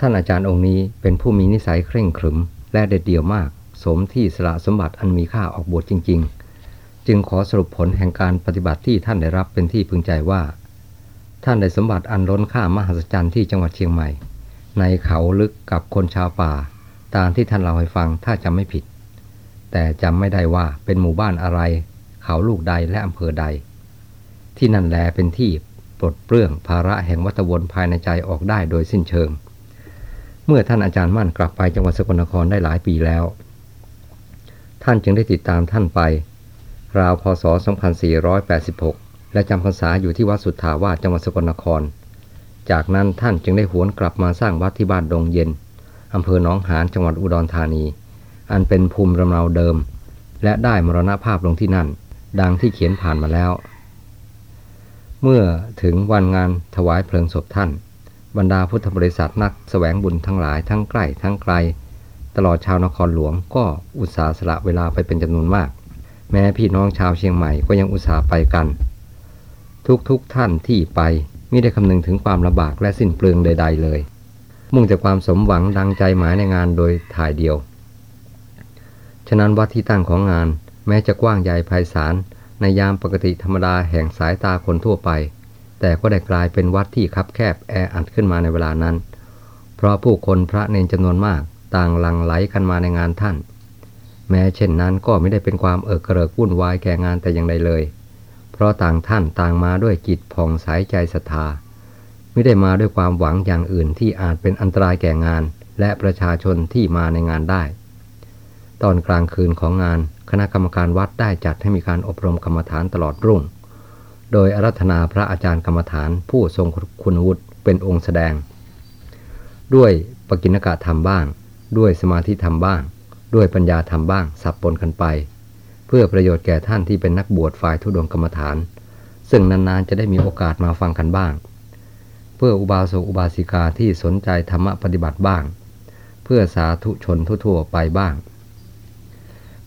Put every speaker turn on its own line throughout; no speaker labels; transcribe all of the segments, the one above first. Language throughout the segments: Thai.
ท่านอาจารย์องค์นี้เป็นผู้มีนิสัยเคร่งขรึม และเด็ดเดี่ยวมาก สมที่สละสมบัติอันมีค่าออกบวชจริง ๆ จึงขอสรุปผลแห่งการปฏิบัติที่ท่านได้รับเป็นที่พึงใจว่า ท่านได้สมบัติอันล้นค่ามหัศจรรย์ที่จังหวัดเชียงใหม่ ในเขาลึกกับคนชาวป่า ตามที่ท่านเล่าให้ฟังถ้าจำไม่ผิด แต่จำไม่ได้ว่าเป็นหมู่บ้านอะไร เขาลูกใดและอำเภอใด ที่นั่นแลเป็นที่ปลดเปลื้องภาระแห่งวัตวนภายในใจออกได้โดยสิ้นเชิง เมื่อท่านอาจารย์มั่นกลับไปจังหวัดสกลนครได้หลายปีแล้ว ท่านจึงได้ติดตามท่านไป ราวพศ 2486 และจำพรรษาอยู่ที่วัดสุทธาวาสจังหวัดสกลนคร จากนั้นท่านจึงได้หวนกลับมาสร้างวัดที่บ้านดงเย็นอำเภอหนองหานจังหวัดอุดรธานี อันเป็นภูมิลำเนาเดิม และได้มรณภาพลงที่นั่น ดังที่เขียนผ่านมาแล้ว เมื่อถึงวันงานถวายเพลิงศพท่าน บรรดาพุทธบริษัทนักสแสวงบุญทั้งหลายทั้งใกล้ทั้งไกล ตลอดชาวนครหลวงก็อุตส่าห์สละเวลาไปเป็นจำนวนมาก แม้พี่น้องชาวเชียงใหม่ก็ยังอุตส่าห์ไปกัน ทุกๆทท่านที่ไปไม่ได้คำนึงถึงความลำบากและสิ้นเปลืองใด ๆ เลย มุ่งแต่ความสมหวังดังใจหมายในงานโดยถ่ายเดียว ฉะนั้นวัดที่ตั้งของงาน แม้จะกว้างใหญ่ไพศาลในยามปกติธรรมดาแห่งสายตาคนทั่วไป แต่ก็ได้กลายเป็นวัดที่คับแคบแออัดขึ้นมาในเวลานั้น เพราะผู้คนพระเนนจำนวนมากต่างหลั่งไหลกันมาในงานท่าน แม้เช่นนั้นก็ไม่ได้เป็นความเอิกกระเริกวุ่นวายแก่งานแต่อย่างใดเลย เพราะต่างท่านต่างมาด้วยจิตผ่องใสใจศรัทธา ไม่ได้มาด้วยความหวังอย่างอื่นที่อาจเป็นอันตรายแก่งาน และประชาชนที่มาในงานได้ ตอนกลางคืนของงานคณะกรรมการวัดได้จัดให้มีการอบรมกรรมฐานตลอดรุ่ง โดยอารัธนาพระอาจารย์กรรมฐานผู้ทรงคุณวุฒิเป็นองค์แสดง ด้วยปกิณกะธรรมบ้าง ด้วยสมาธิธรรมบ้าง ด้วยปัญญาธรรมบ้าง สับปนกันไป เพื่อประโยชน์แก่ท่านที่เป็นนักบวชฝ่ายทุดงกรรมฐาน ซึ่งนานๆจะได้มีโอกาสมาฟังกันบ้าง เพื่ออุบาสกอุบาสิกาที่สนใจธรรมปฏิบัติบ้าง เพื่อสาธุชนทั่วๆไปบ้าง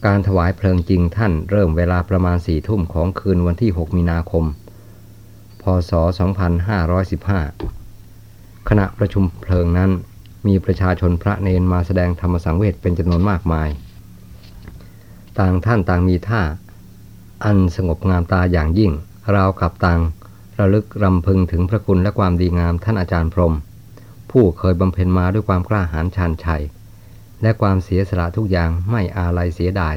การถวายเพลิงจริงท่านเริ่มเวลาประมาณสี่ทุ่มของคืนวันที่ 6 มีนาคม พศ 2515 ขณะประชุมเพลิงนั้นมีประชาชนพระเนนมาแสดงธรรมสังเวชเป็นจำนวนมากมาย ต่างท่านต่างมีท่า อันสงบงามตาอย่างยิ่ง ราวกับต่างระลึกรำพึงถึงพระคุณและความดีงามท่านอาจารย์พรม ผู้เคยบำเพ็ญมาด้วยความกล้าหาญชาญชัย และความเสียสละทุกอย่างไม่อาลัยเสียดาย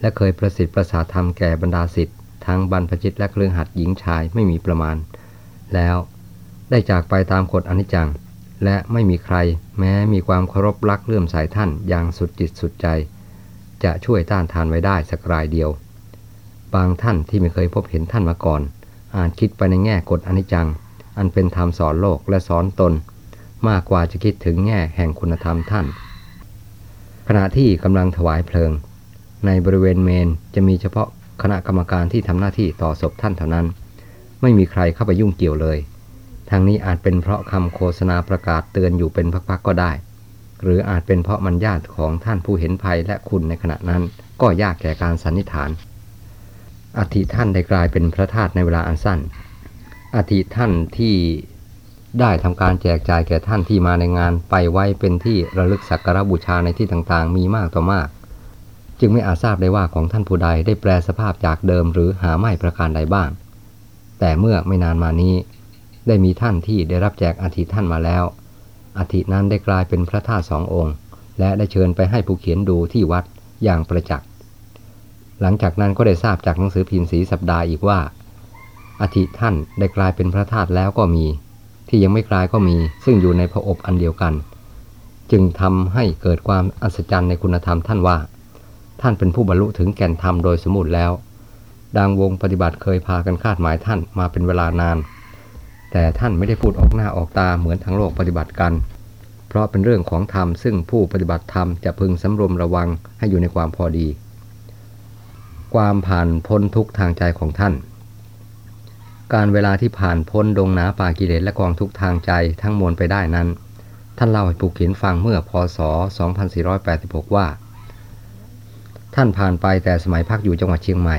และเคยประสิทธิ์ประสาทธรรมแก่บรรดาสิทธิ์ทั้งบรรพจิตและเครือหัดหญิงชายไม่มีประมาณ แล้วได้จากไปตามกฎอนิจจัง และไม่มีใครแม้มีความเคารพรักเลื่อมใสท่านอย่างสุดจิตสุดใจ จะช่วยต้านทานไว้ได้สักรายเดียว บางท่านที่ไม่เคยพบเห็นท่านมาก่อน อาจคิดไปในแง่กฎอนิจจัง อันเป็นธรรมสอนโลกและสอนตน มากกว่าจะคิดถึงแง่แห่งคุณธรรมท่าน ขณะที่กำลังถวายเพลิง ในบริเวณเมนจะมีเฉพาะคณะกรรมการที่ทำหน้าที่ต่อศพท่านเท่านั้น ไม่มีใครเข้าไปยุ่งเกี่ยวเลย ทางนี้อาจเป็นเพราะคำโฆษณาประกาศเตือนอยู่เป็นพักๆก็ได้ หรืออาจเป็นเพราะมันญาติของท่านผู้เห็นภัยและคุณในขณะนั้น ก็ยากแก่การสันนิษฐานอธิท่านได้กลายเป็นพระธาตุในเวลาอันสั้นอธิท่านที่ ได้ทำการแจกจ่ายแก่ท่านที่มาในงานไปไว้เป็นที่ระลึกสักการบูชาในที่ต่างๆ มีมากต่อมาก จึงไม่อาจทราบได้ว่าของท่านผู้ใดได้แปลสภาพจากเดิมหรือหาไม่ประการใดบ้าง แต่เมื่อไม่นานมานี้ ได้มีท่านที่ได้รับแจกอาทิท่านมาแล้วอาทินั้นได้กลายเป็นพระธาตุสององค์ และได้เชิญไปให้ผู้เขียนดูที่วัดอย่างประจักษ์หลังจากนั้นก็ได้ทราบจากหนังสือพิมพ์สีสัปดาห์อีกว่าอาทิท่านได้กลายเป็นพระธาตุแล้วก็มี ที่ยังไม่กลายก็มี ซึ่งอยู่ในพระอบอันเดียวกัน จึงทำให้เกิดความอัศจรรย์ในคุณธรรมท่านว่า ท่านเป็นผู้บรรลุถึงแก่นธรรมโดยสมบูรณ์แล้ว ดังวงปฏิบัติเคยพากันคาดหมายท่านมาเป็นเวลานาน แต่ท่านไม่ได้พูดออกหน้าออกตาเหมือนทั้งโลกปฏิบัติกัน เพราะเป็นเรื่องของธรรมซึ่งผู้ปฏิบัติธรรมจะพึงสำรวมระวังให้อยู่ในความพอดี ความผ่านพ้นทุกทางใจของท่าน การเวลาที่ผ่านพ้นดงนาป่ากิเลสและกองทุกทางใจทั้งมวลไปได้นั้น ท่านเล่าให้ผู้เขียนฟังเมื่อพศ 2486 ว่า ท่านผ่านไปแต่สมัยพักอยู่จังหวัดเชียงใหม่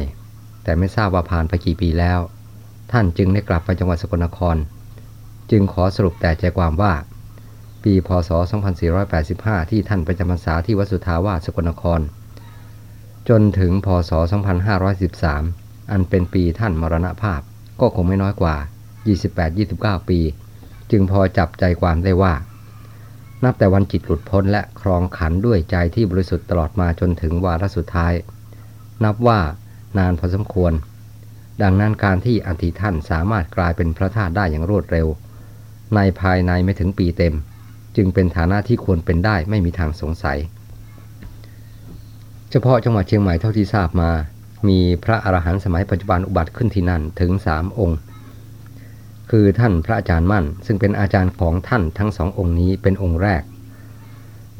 แต่ไม่ทราบว่าผ่านไปกี่ปีแล้ว ท่านจึงได้กลับไปจังหวัดสกลนคร จึงขอสรุปแต่ใจความว่า ปีพศ 2485 ที่ท่านไปจำพรรษาที่วัดสุทาวาสสกลนคร จนถึงพศ 2513 อันเป็นปีท่านมรณภาพ ก็คงไม่น้อยกว่า 28-29 ปี จึงพอจับใจความได้ว่า นับแต่วันจิตหลุดพ้นและครองขันด้วยใจที่บริสุทธิ์ตลอดมาจนถึงวาระสุดท้าย นับว่านานพอสมควร ดังนั้นการที่อันติท่านสามารถกลายเป็นพระธาตุได้อย่างรวดเร็ว ในภายในไม่ถึงปีเต็ม จึงเป็นฐานะที่ควรเป็นได้ไม่มีทางสงสัย เฉพาะจังหวัดเชียงใหม่เท่าที่ทราบมา มีพระอรหันต์สมัยปัจจุบันอุบัติขึ้นที่นั่นถึงสามองค์ คือท่านพระอาจารย์มั่น ซึ่งเป็นอาจารย์ของท่านทั้งสององค์นี้เป็นองค์แรก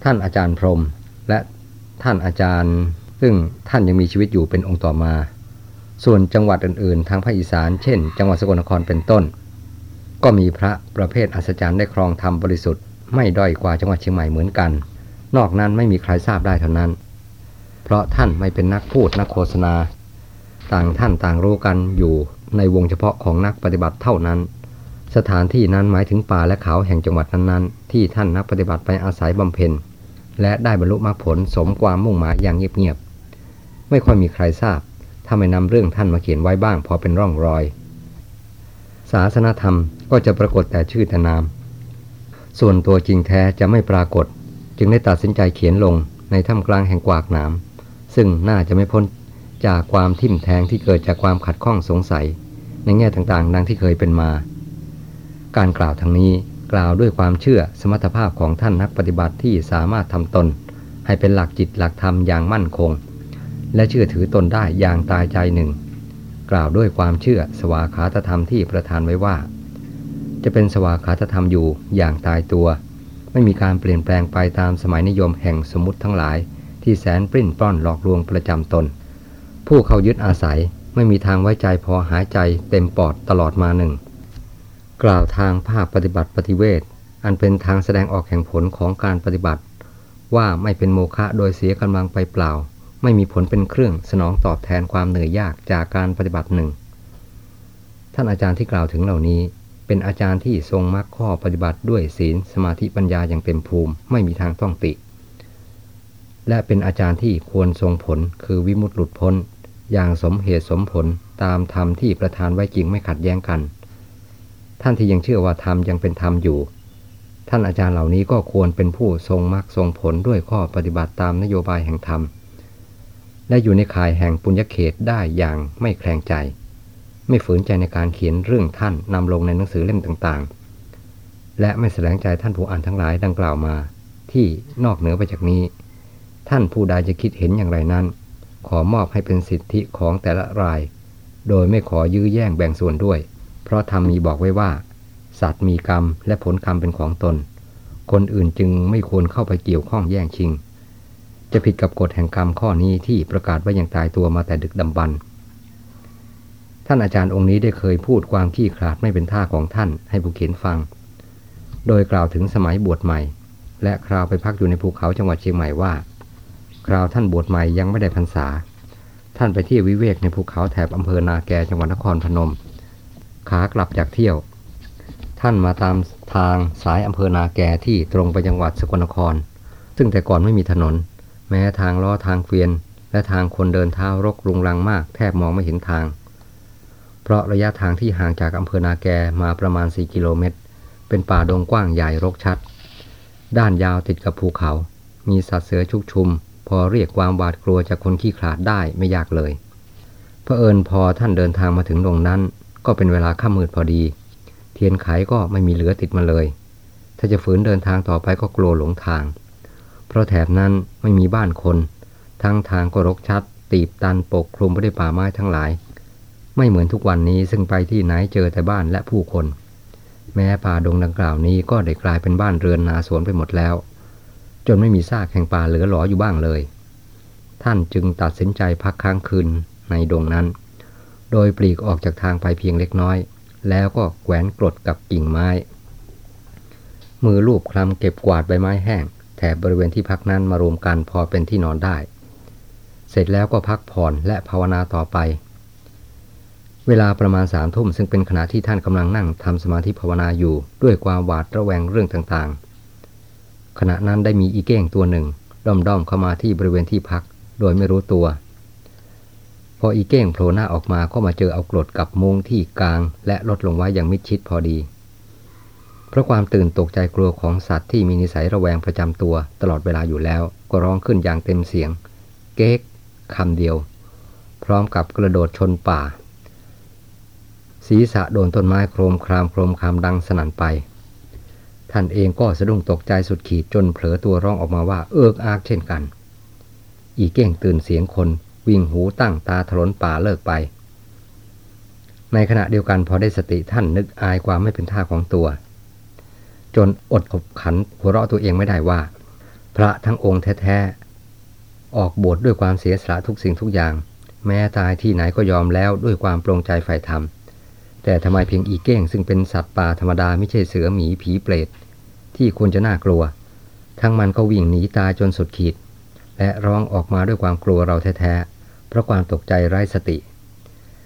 ท่านอาจารย์พรมและท่านอาจารย์ ซึ่งท่านยังมีชีวิตอยู่เป็นองค์ต่อมา ส่วนจังหวัดอื่นๆ ทางภาคอีสาน เช่น จังหวัดสกลนครเป็นต้น ก็มีพระประเภทอัศจรรย์ได้ครองธรรมบริสุทธิ์ไม่ด้อยกว่าจังหวัดเชียงใหม่เหมือนกัน นอกนั้นไม่มีใครทราบได้เท่านั้น เพราะท่านไม่เป็นนักพูดนักโฆษณา ต่างท่านต่างรู้กันอยู่ในวงเฉพาะของนักปฏิบัติเท่านั้น สถานที่นั้นหมายถึงป่าและเขาแห่งจังหวัดนั้นๆ ที่ท่านนักปฏิบัติไปอาศัยบำเพ็ญ และได้บรรลุมรรคผลสมความมุ่งหมายอย่างเงียบๆ ไม่ค่อยมีใครทราบ ถ้าไม่นำเรื่องท่านมาเขียนไว้บ้างพอเป็นร่องรอย ศาสนธรรมก็จะปรากฏแต่ชื่อแต่นาม ส่วนตัวจริงแท้จะไม่ปรากฏ จึงได้ตัดสินใจเขียนลงในถ้ำกลางแห่งกวากหนาม ซึ่งน่าจะไม่พ้นจากความทิ่มแทงที่เกิดจากความขัดข้องสงสัย ในแง่ต่างๆ ดังที่เคยเป็นมา การกล่าวทางนี้กล่าวด้วยความเชื่อสมรรถภาพของท่านนักปฏิบัติที่สามารถทำตน ให้เป็นหลักจิตหลักธรรมอย่างมั่นคง และเชื่อถือตนได้อย่างตายใจหนึ่ง กล่าวด้วยความเชื่อสวาขาตธรรมที่ประทานไว้ว่า จะเป็นสวาขาตธรรมอยู่อย่างตายตัว ไม่มีการเปลี่ยนแปลงไปตามสมัยนิยมแห่งสมมติทั้งหลาย ที่แสนปริ้นปล้อนหลอกลวงประจำตน ผู้เขายึดอาศัยไม่มีทางไว้ใจพอหายใจเต็มปอดตลอดมาหนึ่ง กล่าวทางภาคปฏิบัติปฏิเวทอันเป็นทางแสดงออกแห่งผลของการปฏิบัติ ว่าไม่เป็นโมฆะโดยเสียกำลังไปเปล่า ไม่มีผลเป็นเครื่องสนองตอบแทนความเหนื่อยยากจากการปฏิบัติหนึ่ง ท่านอาจารย์ที่กล่าวถึงเหล่านี้ เป็นอาจารย์ที่ทรงมรรคข้อปฏิบัติด้วยศีลสมาธิปัญญาอย่างเต็มภูมิ ไม่มีทางต้องติ และเป็นอาจารย์ที่ควรทรงผลคือวิมุตติหลุดพ้น อย่างสมเหตุสมผลตามธรรมที่ประทานไว้จริงไม่ขัดแย้งกัน ท่านที่ยังเชื่อว่าธรรมยังเป็นธรรมอยู่ ท่านอาจารย์เหล่านี้ก็ควรเป็นผู้ทรงมรรคทรงผลด้วยข้อปฏิบัติตามนโยบายแห่งธรรม และอยู่ในข่ายแห่งปุญญเขตได้อย่างไม่แคลงใจ ไม่ฝืนใจในการเขียนเรื่องท่านนำลงในหนังสือเล่มต่างๆ และไม่แสดงใจท่านผู้อ่านทั้งหลายดังกล่าวมา ที่นอกเหนือไปจากนี้ ท่านผู้ใดจะคิดเห็นอย่างไรนั้น ขอมอบให้เป็นสิทธิของแต่ละราย โดยไม่ขอยื้อแย่งแบ่งส่วนด้วย เพราะธรรมมีบอกไว้ว่า สัตว์มีกรรมและผลกรรมเป็นของตน คนอื่นจึงไม่ควรเข้าไปเกี่ยวข้องแย่งชิง จะผิดกับกฎแห่งกรรมข้อนี้ที่ประกาศไว้อย่างตายตัวมาแต่ดึกดำบรรท่านอาจารย์องค์นี้ได้เคยพูดความขี้ขลาดไม่เป็นท่าของท่านให้ผู้เขียนฟัง โดยกล่าวถึงสมัยบวชใหม่ และคราวไปพักอยู่ในภูเขาจังหวัดเชียงใหม่ว่า คราวท่านบวชใหม่ยังไม่ได้พรรษา ท่านไปเที่ยววิเวกในภูเขาแถบอำเภอนาแกจังหวัดนครพนม ขากลับจากเที่ยว ท่านมาตามทางสายอำเภอนาแกที่ตรงไปจังหวัดสกลนคร ซึ่งแต่ก่อนไม่มีถนน แม้ทางล้อทางเกวียน และทางคนเดินเท้ารกรุงรังมาก แทบมองไม่เห็นทาง เพราะระยะทางที่ห่างจากอำเภอนาแกมาประมาณ 4 กิโลเมตร เป็นป่าดงกว้างใหญ่รกชัด ด้านยาวติดกับภูเขา มีสัตว์เสือชุกชุม พอเรียกความหวาดกลัวจากคนขี้ขลาดได้ไม่ยากเลยเผอิญพอท่านเดินทางมาถึงตรงนั้น ก็เป็นเวลาค่ำมืดพอดี เทียนไขก็ไม่มีเหลือติดมาเลย ถ้าจะฝืนเดินทางต่อไปก็กลัวหลงทาง เพราะแถบนั้นไม่มีบ้านคน ทั้งทางก็รกชัด ตีบตันปกคลุมไปด้วยป่าไม้ทั้งหลาย ไม่เหมือนทุกวันนี้ซึ่งไปที่ไหนเจอแต่บ้านและผู้คน แม้ป่าดงดังกล่าวนี้ก็ได้กลายเป็นบ้านเรือนนาสวนไปหมดแล้ว จนไม่มีซากแห่งป่าเหลือหลออยู่บ้างเลย ท่านจึงตัดสินใจพักค้างคืนในดงนั้น โดยปลีกออกจากทางไปเพียงเล็กน้อย แล้วก็แขวนกรดกับกิ่งไม้ มือลูบคลำเก็บกวาดใบไม้แห้ง แถบบริเวณที่พักนั้นมารวมกันพอเป็นที่นอนได้ เสร็จแล้วก็พักผ่อนและภาวนาต่อไปเวลาประมาณสามทุ่มซึ่งเป็นขณะที่ท่านกำลังนั่งทำสมาธิภาวนาอยู่ด้วยความหวาดระแวงเรื่องต่าง ขณะนั้นได้มีอีเก้งตัวหนึ่งด้อมด้อมเข้ามาที่บริเวณที่พัก โดยไม่รู้ตัว พออีเก้งโผล่หน้าออกมาก็มาเจอเอากรดกับมุงที่กลาง และลดลงไว้อย่างมิดชิดพอดี เพราะความตื่นตกใจกลัวของสัตว์ที่มีนิสัยระแวงประจำตัว ตลอดเวลาอยู่แล้ว ก็ร้องขึ้นอย่างเต็มเสียง เก๊กคำเดียว พร้อมกับกระโดดชนป่า ศีรษะโดนต้นไม้โครมครามโครมครามดังสนั่นไป ท่านเองก็สะดุ้งตกใจสุดขีดจนเผลอตัวร้องออกมาว่าเอิกอากเช่นกัน อีเก้งตื่นเสียงคนวิ่งหูตั้งตาถลนป่าเลิกไป ในขณะเดียวกันพอได้สติท่านนึกอายความไม่เป็นท่าของตัว จนอดขบขันหัวเราะตัวเองไม่ได้ว่า พระทั้งองค์แท้ๆ ออกบวชดด้วยความเสียสละทุกสิ่งทุกอย่าง แม้ตายที่ไหนก็ยอมแล้วด้วยความปรงใจใฝ่ธรรม แต่ทำไมเพียงอีเก้งซึ่งเป็นสัตว์ป่าธรรมดาไม่ใช่เสือหมีผีเปรตที่ควรจะน่ากลัว ทั้งมันก็วิ่งหนีตายจนสุดขีด และร้องออกมาด้วยความกลัวเราแท้ๆ เพราะความตกใจไร้สติ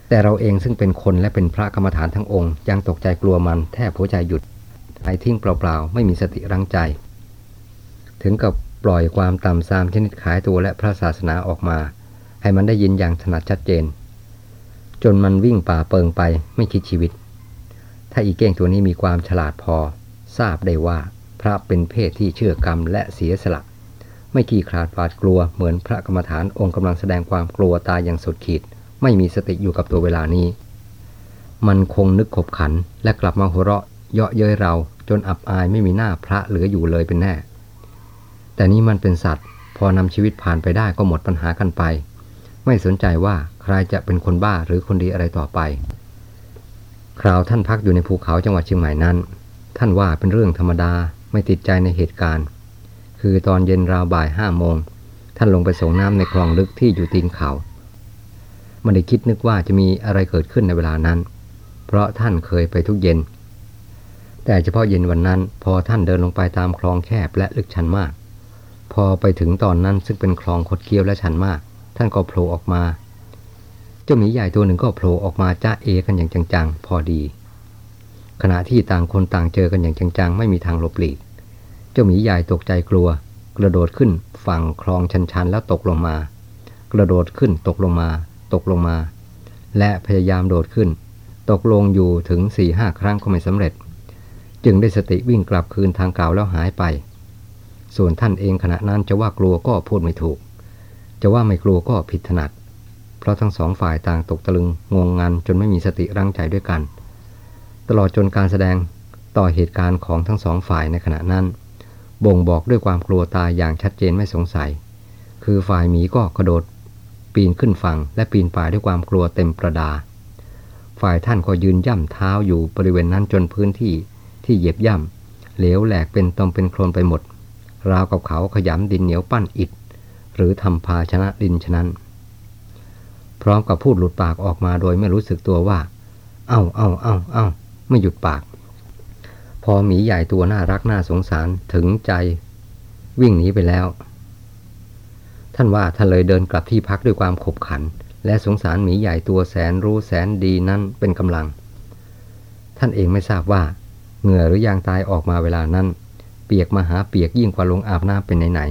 แต่เราเองซึ่งเป็นคนและเป็นพระกรรมฐานทั้งองค์ ยังตกใจกลัวมันแทบหัวใจหยุดหายทิ้งเปล่าๆ ไม่มีสติรังใจ ถึงกับปล่อยความต่ำซามชนิดขายตัวและพระศาสนาออกมา ให้มันได้ยินอย่างถนัดชัดเจน จนมันวิ่งป่าเปิงไปไม่คิดชีวิต ถ้าอีเก้งตัวนี้มีความฉลาดพอ ทราบได้ว่าพระเป็นเพศที่เชื่อกรรมและเสียสละ ไม่ขี้คลาดหวาดกลัวเหมือนพระกรรมฐานองค์กำลังแสดงความกลัวตายอย่างสุดขีด ไม่มีสติอยู่กับตัวเวลานี้ มันคงนึกขบขันและกลับมาหัวเราะเยาะเย้ยเราจนอับอายไม่มีหน้าพระเหลืออยู่เลยเป็นแน่ แต่นี่มันเป็นสัตว์ พอนำชีวิตผ่านไปได้ก็หมดปัญหากันไป ไม่สนใจว่า ใครจะเป็นคนบ้าหรือคนดีอะไรต่อไป คราวท่านพักอยู่ในภูเขาจังหวัดเชียงใหม่นั้น ท่านว่าเป็นเรื่องธรรมดาไม่ติดใจในเหตุการณ์ คือตอนเย็นราวบ่ายห้าโมง ท่านลงไปส่งน้ำในคลองลึกที่อยู่ตีนเขาไม่ได้คิดนึกว่าจะมีอะไรเกิดขึ้นในเวลานั้น เพราะท่านเคยไปทุกเย็น แต่เฉพาะเย็นวันนั้น พอท่านเดินลงไปตามคลองแคบและลึกชันมาก พอไปถึงตอนนั้นซึ่งเป็นคลองคดเคี้ยวและชันมาก ท่านก็โผล่ออกมา เจ้าหมีใหญ่ตัวหนึ่งก็โผล่ออกมาจ้าเอกันอย่างจังๆ พอดี ขณะที่ต่างคนต่างเจอกันอย่างจังๆ ไม่มีทางหลบหลีก เจ้าหมีใหญ่ตกใจกลัว กระโดดขึ้นฝั่งคลองชันๆ แล้วตกลงมา กระโดดขึ้นตกลงมา ตกลงมา และพยายามโดดขึ้น ตกลงอยู่ถึงสี่ห้าครั้งก็ไม่สำเร็จ จึงได้สติวิ่งกลับคืนทางเก่าแล้วหายไป ส่วนท่านเองขณะนั้นจะว่ากลัวก็พูดไม่ถูก จะว่าไม่กลัวก็ผิดถนัด เพราะทั้งสองฝ่ายต่างตกตะลึงงงงันจนไม่มีสติรังใจด้วยกัน ตลอดจนการแสดงต่อเหตุการณ์ของทั้งสองฝ่ายในขณะนั้น บ่งบอกด้วยความกลัวตายอย่างชัดเจนไม่สงสัย คือฝ่ายหมีก็กระโดด ปีนขึ้นฝั่งและปีนป่ายด้วยความกลัวเต็มประดา ฝ่ายท่านก็ยืนย่ำเท้าอยู่บริเวณนั้นจนพื้นที่ที่เหยียบย่ำเหลวแหลกเป็นตมเป็นโคลนไปหมด ราวกับเขาขยำดินเหนียวปั้นอิฐหรือทำภาชนะดินฉะนั้น พร้อมกับพูดหลุดปากออกมาโดยไม่รู้สึกตัวว่า เอ้าเอ้าเอ้าเอ้าไม่หยุดปาก พอหมีใหญ่ตัวน่ารักน่าสงสารถึงใจ วิ่งหนีไปแล้ว ท่านว่าท่านเลยเดินกลับที่พักด้วยความขบขัน และสงสารหมีใหญ่ตัวแสนรู้แสนดีนั้นเป็นกำลัง ท่านเองไม่ทราบว่า เหงื่อหรือยางตายออกมาเวลานั้น เปียกมาหาเปียกยิ่งกว่าลงอาบน้ำเป็นไหน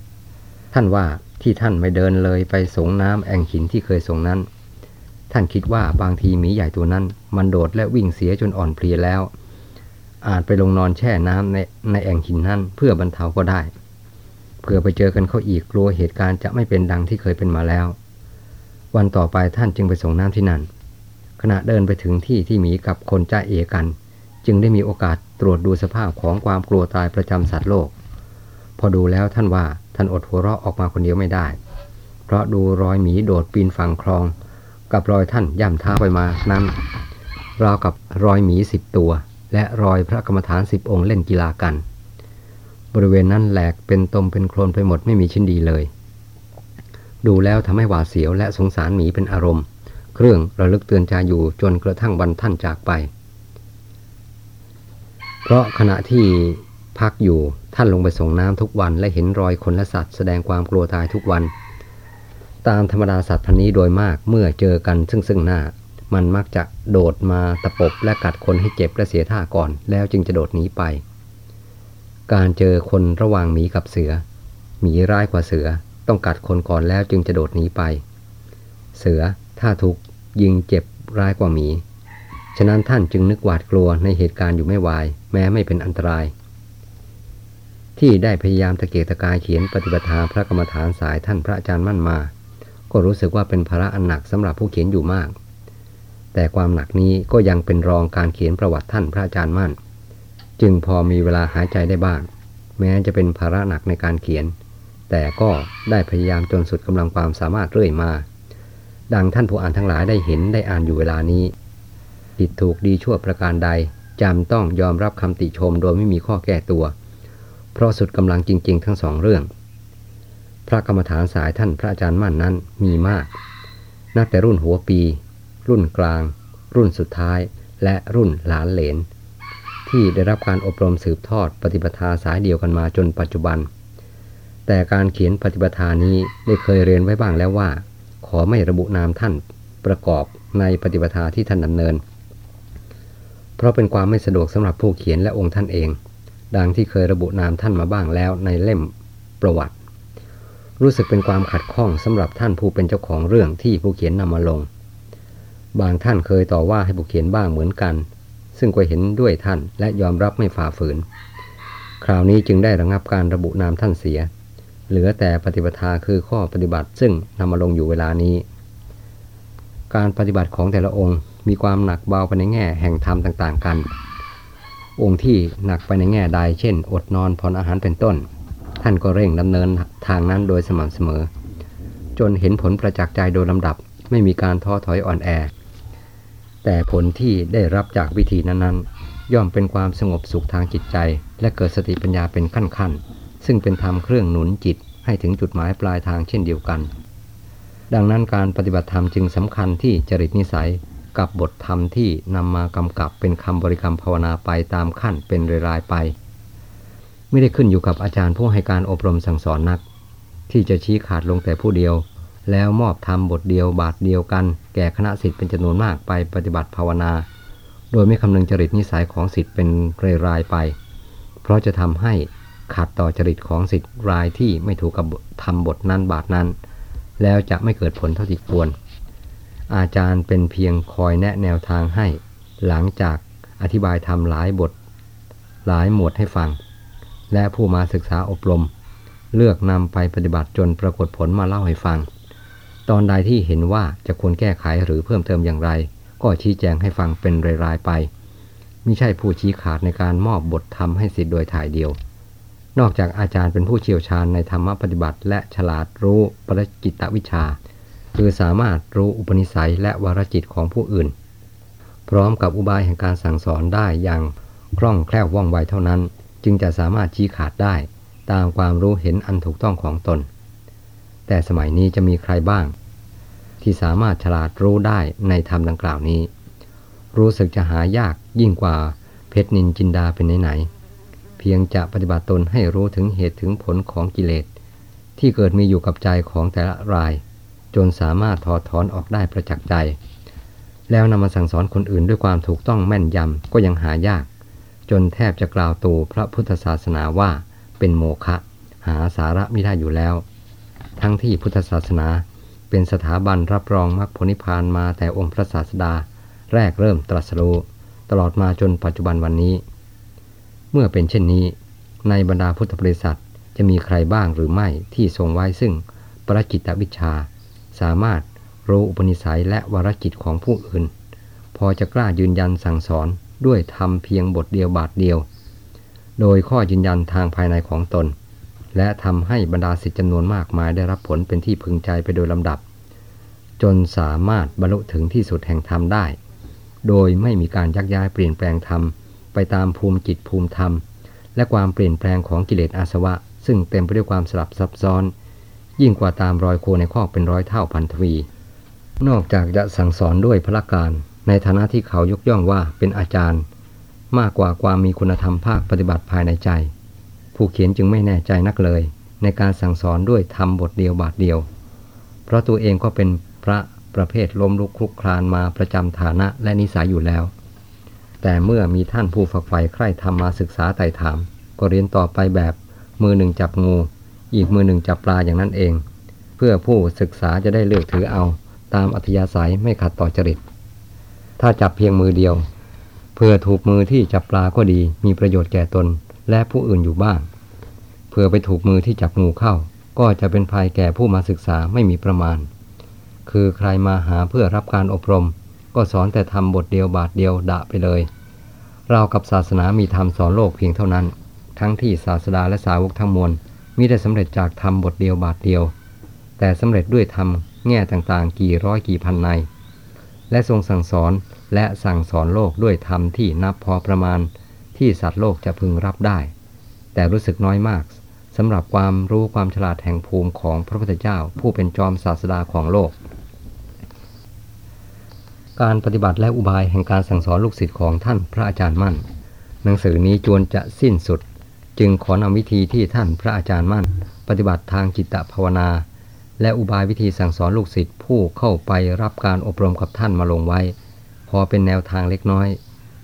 ๆท่านว่า ที่ท่านไม่เดินเลยไปสงน้ำแอ่งหินที่เคยสงนั้น ท่านคิดว่าบางทีหมีใหญ่ตัวนั้น มันโดดและวิ่งเสียจนอ่อนเพลียแล้ว อาจไปลงนอนแช่น้ำในในแอ่งหินนั้นเพื่อบรรเทาก็ได้เพื่อไปเจอกันเขาอีกกลัวเหตุการณ์จะไม่เป็นดังที่เคยเป็นมาแล้ว วันต่อไปท่านจึงไปส่งน้ำที่นั่น ขณะเดินไปถึงที่ที่หมีกับคนจ้าเอกัน จึงได้มีโอกาสตรวจดูสภาพของความกลัวตายประจำสัตว์โลก พอดูแล้วท่านว่าท่านอดหัวเราะออกมาคนเดียวไม่ได้ เพราะดูรอยหมีโดดปีนฝั่งคลอง กับรอยท่านย่ำเท้าไปมานั้นราวกับรอยหมีสิบตัว และรอยพระกรรมฐานสิบองค์เล่นกีฬากัน บริเวณนั้นแหลกเป็นตมเป็นโคลนไปหมดไม่มีชิ้นดีเลย ดูแล้วทำให้หวาดเสียวและสงสารหมีเป็นอารมณ์ เครื่องระลึกเตือนใจอยู่จนกระทั่งวันท่านจากไป เพราะขณะที่ พักอยู่ท่านลงไปส่งน้ำทุกวันและเห็นรอยคนและสัตว์แสดงความกลัวตายทุกวัน ตามธรรมดาสัตว์พันนี้โดยมากเมื่อเจอกันซึ่งซึ่งหน้า มันมักจะโดดมาตะปบและกัดคนให้เจ็บและเสียท่าก่อน แล้วจึงจะโดดหนีไป การเจอคนระหว่างหมีกับเสือหมีร้ายกว่าเสือต้องกัดคนก่อนแล้วจึงจะโดดหนีไป เสือถ้าถูกยิงเจ็บร้ายกว่าหมี ฉะนั้นท่านจึงนึกหวาดกลัวในเหตุการณ์อยู่ไม่วาย แม้ไม่เป็นอันตราย ที่ได้พยายามตะเกียกตะกายเขียนปฏิบัติพระกรรมฐานสายท่านพระอาจารย์มั่นมา ก็รู้สึกว่าเป็นภาระอันหนักสำหรับผู้เขียนอยู่มาก แต่ความหนักนี้ก็ยังเป็นรองการเขียนประวัติท่านพระอาจารย์มั่น จึงพอมีเวลาหายใจได้บ้าง แม้จะเป็นภาระหนักในการเขียน แต่ก็ได้พยายามจนสุดกำลังความสามารถเรื่อยมา ดังท่านผู้อ่านทั้งหลายได้เห็นได้อ่านอยู่เวลานี้ผิดถูกดีชั่วประการใดจำต้องยอมรับคำติชมโดยไม่มีข้อแก้ตัว เพราะสุดกำลังจริง ๆ ทั้งสองเรื่อง พระกรรมฐานสายท่านพระอาจารย์มั่นนั้นมีมาก นับแต่รุ่นหัวปี รุ่นกลาง รุ่นสุดท้าย และรุ่นหลานเหลน ที่ได้รับการอบรมสืบทอดปฏิปทาสายเดียวกันมาจนปัจจุบัน แต่การเขียนปฏิปทานี้ได้เคยเรียนไว้บ้างแล้วว่า ขอไม่ระบุนามท่านประกอบในปฏิปทาที่ท่านดำเนิน เพราะเป็นความไม่สะดวกสำหรับผู้เขียนและองค์ท่านเอง ดังที่เคยระบุนามท่านมาบ้างแล้วในเล่มประวัติ รู้สึกเป็นความขัดข้องสำหรับท่านผู้เป็นเจ้าของเรื่องที่ผู้เขียนนำมาลง บางท่านเคยต่อว่าให้ผู้เขียนบ้างเหมือนกัน ซึ่งก็เห็นด้วยท่านและยอมรับไม่ฝ่าฝืน คราวนี้จึงได้ระงับการระบุนามท่านเสีย เหลือแต่ปฏิปทาคือข้อปฏิบัติซึ่งนำมาลงอยู่เวลานี้ การปฏิบัติของแต่ละองค์มีความหนักเบาไปในแง่แห่งธรรมต่าง ๆ กัน องค์ที่หนักไปในแง่ใด เช่น อดนอนผ่อนอาหารเป็นต้น ท่านก็เร่งดำเนินทางนั้นโดยสม่ำเสมอ จนเห็นผลประจักษ์ใจโดยลำดับ ไม่มีการท้อถอยอ่อนแอ แต่ผลที่ได้รับจากวิธีนั้นๆ ย่อมเป็นความสงบสุขทางจิตใจ และเกิดสติปัญญาเป็นขั้นๆ ซึ่งเป็นธรรมเครื่องหนุนจิตให้ถึงจุดหมายปลายทางเช่นเดียวกัน ดังนั้นการปฏิบัติธรรมจึงสำคัญที่จริตนิสัย กับบทธรรมที่นำมากำกับเป็นคำบริกรรมภาวนาไปตามขั้นเป็นรายๆไป ไม่ได้ขึ้นอยู่กับอาจารย์ผู้ให้การอบรมสั่งสอนนัก ที่จะชี้ขาดลงแต่ผู้เดียว แล้วมอบธรรมบทเดียวบาทเดียวกัน แก่คณะสิทธิ์เป็นจำนวนมากไปปฏิบัติภาวนา โดยไม่คำนึงจริตนิสัยของสิทธิ์เป็นรายๆไป เพราะจะทำให้ขัดต่อจริตของสิทธิ์รายที่ไม่ถูกกับทำบทนั้นบาทนั้น แล้วจะไม่เกิดผลเท่าที่ควร อาจารย์เป็นเพียงคอยแนะแนวทางให้ หลังจากอธิบายทำหลายบท หลายหมวดให้ฟัง และผู้มาศึกษาอบรม เลือกนำไปปฏิบัติจนปรากฏผลมาเล่าให้ฟัง ตอนใดที่เห็นว่าจะควรแก้ไขหรือเพิ่มเติมอย่างไร ก็ชี้แจงให้ฟังเป็นรายๆไปไม่ใช่ผู้ชี้ขาดในการมอบบทธรรมให้สิทธิ์โดยถ่ายเดียว นอกจากอาจารย์เป็นผู้เชี่ยวชาญในธรรมปฏิบัติ และฉลาดรู้ปรจิตวิชา คือสามารถรู้อุปนิสัยและวรจิตของผู้อื่น พร้อมกับอุบายแห่งการสั่งสอนได้อย่างคล่องแคล่วว่องไวเท่านั้น จึงจะสามารถชี้ขาดได้ ตามความรู้เห็นอันถูกต้องของตน แต่สมัยนี้จะมีใครบ้าง ที่สามารถฉลาดรู้ได้ในธรรมดังกล่าวนี้ รู้สึกจะหายากยิ่งกว่าเพชรนินจินดาเป็นไหนๆเพียงจะปฏิบัติตนให้รู้ถึงเหตุถึงผลของกิเลสที่เกิดมีอยู่กับใจของแต่ละราย จนสามารถถอดถอนออกได้ประจักษ์ใจ แล้วนำมาสั่งสอนคนอื่นด้วยความถูกต้องแม่นยำก็ยังหายาก จนแทบจะกล่าวตูพระพุทธศาสนาว่าเป็นโมฆะหาสาระไม่ได้อยู่แล้ว ทั้งที่พุทธศาสนาเป็นสถาบันรับรองมรรคผลนิพพานมาแต่องค์พระศาสดา แรกเริ่มตรัสรู้ตลอดมาจนปัจจุบันวันนี้ เมื่อเป็นเช่นนี้ ในบรรดาพุทธบริษัทจะมีใครบ้างหรือไม่ที่ทรงไว้ซึ่งปรจิตวิชา สามารถรู้อุปนิสัยและวรจิตของผู้อื่น พอจะกล้ายืนยันสั่งสอนด้วยทำเพียงบทเดียวบาทเดียว โดยข้อยืนยันทางภายในของตน และทำให้บรรดาสิทธิจำนวนมากมายได้รับผลเป็นที่พึงใจไปโดยลำดับ จนสามารถบรรลุถึงที่สุดแห่งธรรมได้ โดยไม่มีการยักย้ายเปลี่ยนแปลงธรรมไปตามภูมิจิตภูมิธรรม และความเปลี่ยนแปลงของกิเลสอาสวะ ซึ่งเต็มไปด้วยความสลับซับซ้อน ยิ่งกว่าตามรอยโคในข้อเป็นร้อยเท่าพันทวี นอกจากจะสั่งสอนด้วยพละการในฐานะที่เขายกย่องว่าเป็นอาจารย์ มากกว่าความมีคุณธรรมภาคปฏิบัติภายในใจ ผู้เขียนจึงไม่แน่ใจนักเลย ในการสั่งสอนด้วยธรรมบทเดียวบาทเดียว เพราะตัวเองก็เป็นพระประเภทล้มลุกคลุกคลานมาประจำฐานะและนิสัยอยู่แล้ว แต่เมื่อมีท่านผู้ฝักใฝ่ใคร่ธรรมมาศึกษาไต่ถาม ก็เรียนต่อไปแบบมือหนึ่งจับงู อีกมือหนึ่งจับปลาอย่างนั้นเอง เพื่อผู้ศึกษาจะได้เลือกถือเอาตามอัธยาศัยไม่ขัดต่อจริต ถ้าจับเพียงมือเดียว เพื่อถูกมือที่จับปลาก็ดีมีประโยชน์แก่ตนและผู้อื่นอยู่บ้าง เพื่อไปถูกมือที่จับงูเข้า ก็จะเป็นภัยแก่ผู้มาศึกษาไม่มีประมาณ คือใครมาหาเพื่อรับการอบรม ก็สอนแต่ทำบทเดียวบาทเดียวดะไปเลย เรากับศาสนามีธรรมสอนโลกเพียงเท่านั้น ทั้งที่ศาสดาและสาวกทั้งมวล มิได้สำเร็จจากธรรมบทเดียวบาทเดียว แต่สำเร็จด้วยธรรมแง่ต่างๆ กี่ร้อยกี่พันใน และทรงสั่งสอนและสั่งสอนโลกด้วยธรรมที่นับพอประมาณที่สัตว์โลกจะพึงรับได้ แต่รู้สึกน้อยมากสำหรับความรู้ความฉลาดแห่งภูมิของพระพุทธเจ้า ผู้เป็นจอมศาสดาของโลก การปฏิบัติและอุบายแห่งการสั่งสอนลูกศิษย์ของท่านพระอาจารย์มั่น หนังสือนี้จวนจะสิ้นสุด จึงขอนำวิธีที่ท่านพระอาจารย์มั่น ปฏิบัติทางจิตภาวนา และอุบายวิธีสั่งสอนลูกศิษย์ผู้เข้าไปรับการอบรมกับท่านมาลงไว้ พอเป็นแนวทางเล็กน้อย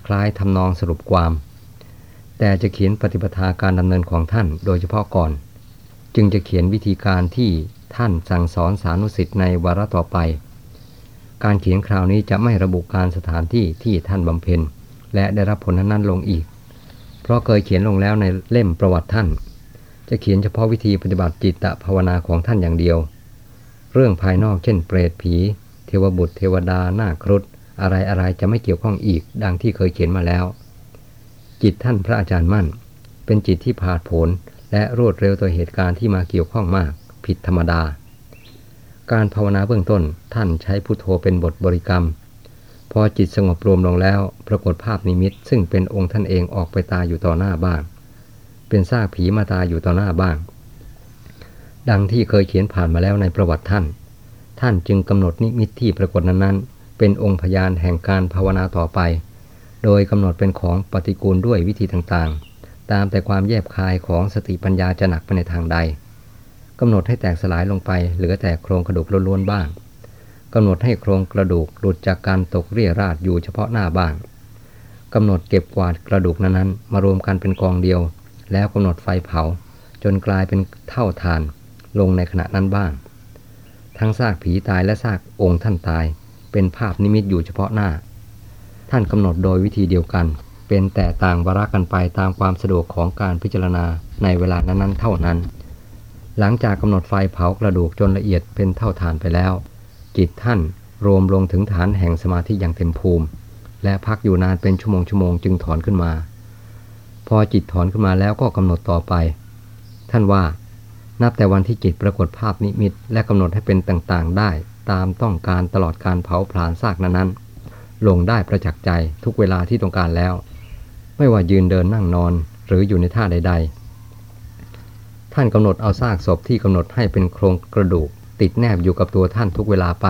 คล้ายทำนองสรุปความ แต่จะเขียนปฏิปทาการดำเนินของท่านโดยเฉพาะก่อน จึงจะเขียนวิธีการที่ท่านสั่งสอนสานุสิทธิ์ในวาระต่อไป การเขียนคราวนี้จะไม่ระบุการสถานที่ที่ท่านบำเพ็ญและได้รับผลนั้นลงอีก เพราะเคยเขียนลงแล้วในเล่มประวัติท่าน จะเขียนเฉพาะวิธีปฏิบัติจิตตภาวนาของท่านอย่างเดียว เรื่องภายนอกเช่นเปรตผี เทวบุตร เทวดาหน้าครุฑอะไรอะไรจะไม่เกี่ยวข้องอีก ดังที่เคยเขียนมาแล้ว จิตท่านพระอาจารย์มั่น เป็นจิตที่ผาดผลและรวดเร็วต่อเหตุการณ์ที่มาเกี่ยวข้องมาก ผิดธรรมดา การภาวนาเบื้องต้นท่านใช้พุทโธเป็นบทบริกรรม พอจิตสงบรวมลงแล้ว ปรากฏภาพนิมิต ซึ่งเป็นองค์ท่านเองออกไปตายอยู่ต่อหน้าบ้าง เป็นซากผีมาตายอยู่ต่อหน้าบ้าง ดังที่เคยเขียนผ่านมาแล้วในประวัติท่าน ท่านจึงกำหนดนิมิตที่ปรากฏนั้นๆ เป็นองค์พยานแห่งการภาวนาต่อไป โดยกำหนดเป็นของปฏิกูลด้วยวิธีต่างๆ ตามแต่ความแยบคายของสติปัญญาจะหนักไปในทางใดกำหนดให้แตกสลายลงไป เหลือแต่โครงกระดูกล้วนๆบ้าง กำหนดให้โครงกระดูกหลุดจากการตกเรี่ยราดอยู่เฉพาะหน้าบ้างกำหนดเก็บกวาดกระดูกนั้นๆ มารวมกันเป็นกองเดียว แล้วกำหนดไฟเผา จนกลายเป็นเท่าทาน ลงในขณะนั้นบ้าง ทั้งซากผีตายและซากองค์ท่านตาย เป็นภาพนิมิตอยู่เฉพาะหน้า ท่านกำหนดโดยวิธีเดียวกัน เป็นแต่ต่างวาระกันไปตามความสะดวกของการพิจารณาในเวลานั้นๆ เท่านั้น หลังจากกำหนดไฟเผากระดูกจนละเอียดเป็นเท่าฐานไปแล้ว จิตท่านรวมลงถึงฐานแห่งสมาธิอย่างเต็มภูมิ และพักอยู่นานเป็นชั่วโมงชั่วโมงจึงถอนขึ้นมา พอจิตถอนขึ้นมาแล้วก็กำหนดต่อไป ท่านว่านับแต่วันที่จิตปรากฏภาพนิมิต และกำหนดให้เป็นต่างๆ ได้ตามต้องการตลอดการเผาผลาญซากนั้นๆลงได้ประจักษ์ใจทุกเวลาที่ต้องการแล้ว ไม่ว่ายืนเดินนั่งนอนหรืออยู่ในท่าใด ๆ ท่านกำหนดเอาซากศพที่กำหนดให้เป็นโครงกระดูก ติดแนบอยู่กับตัวท่านทุกเวลาไป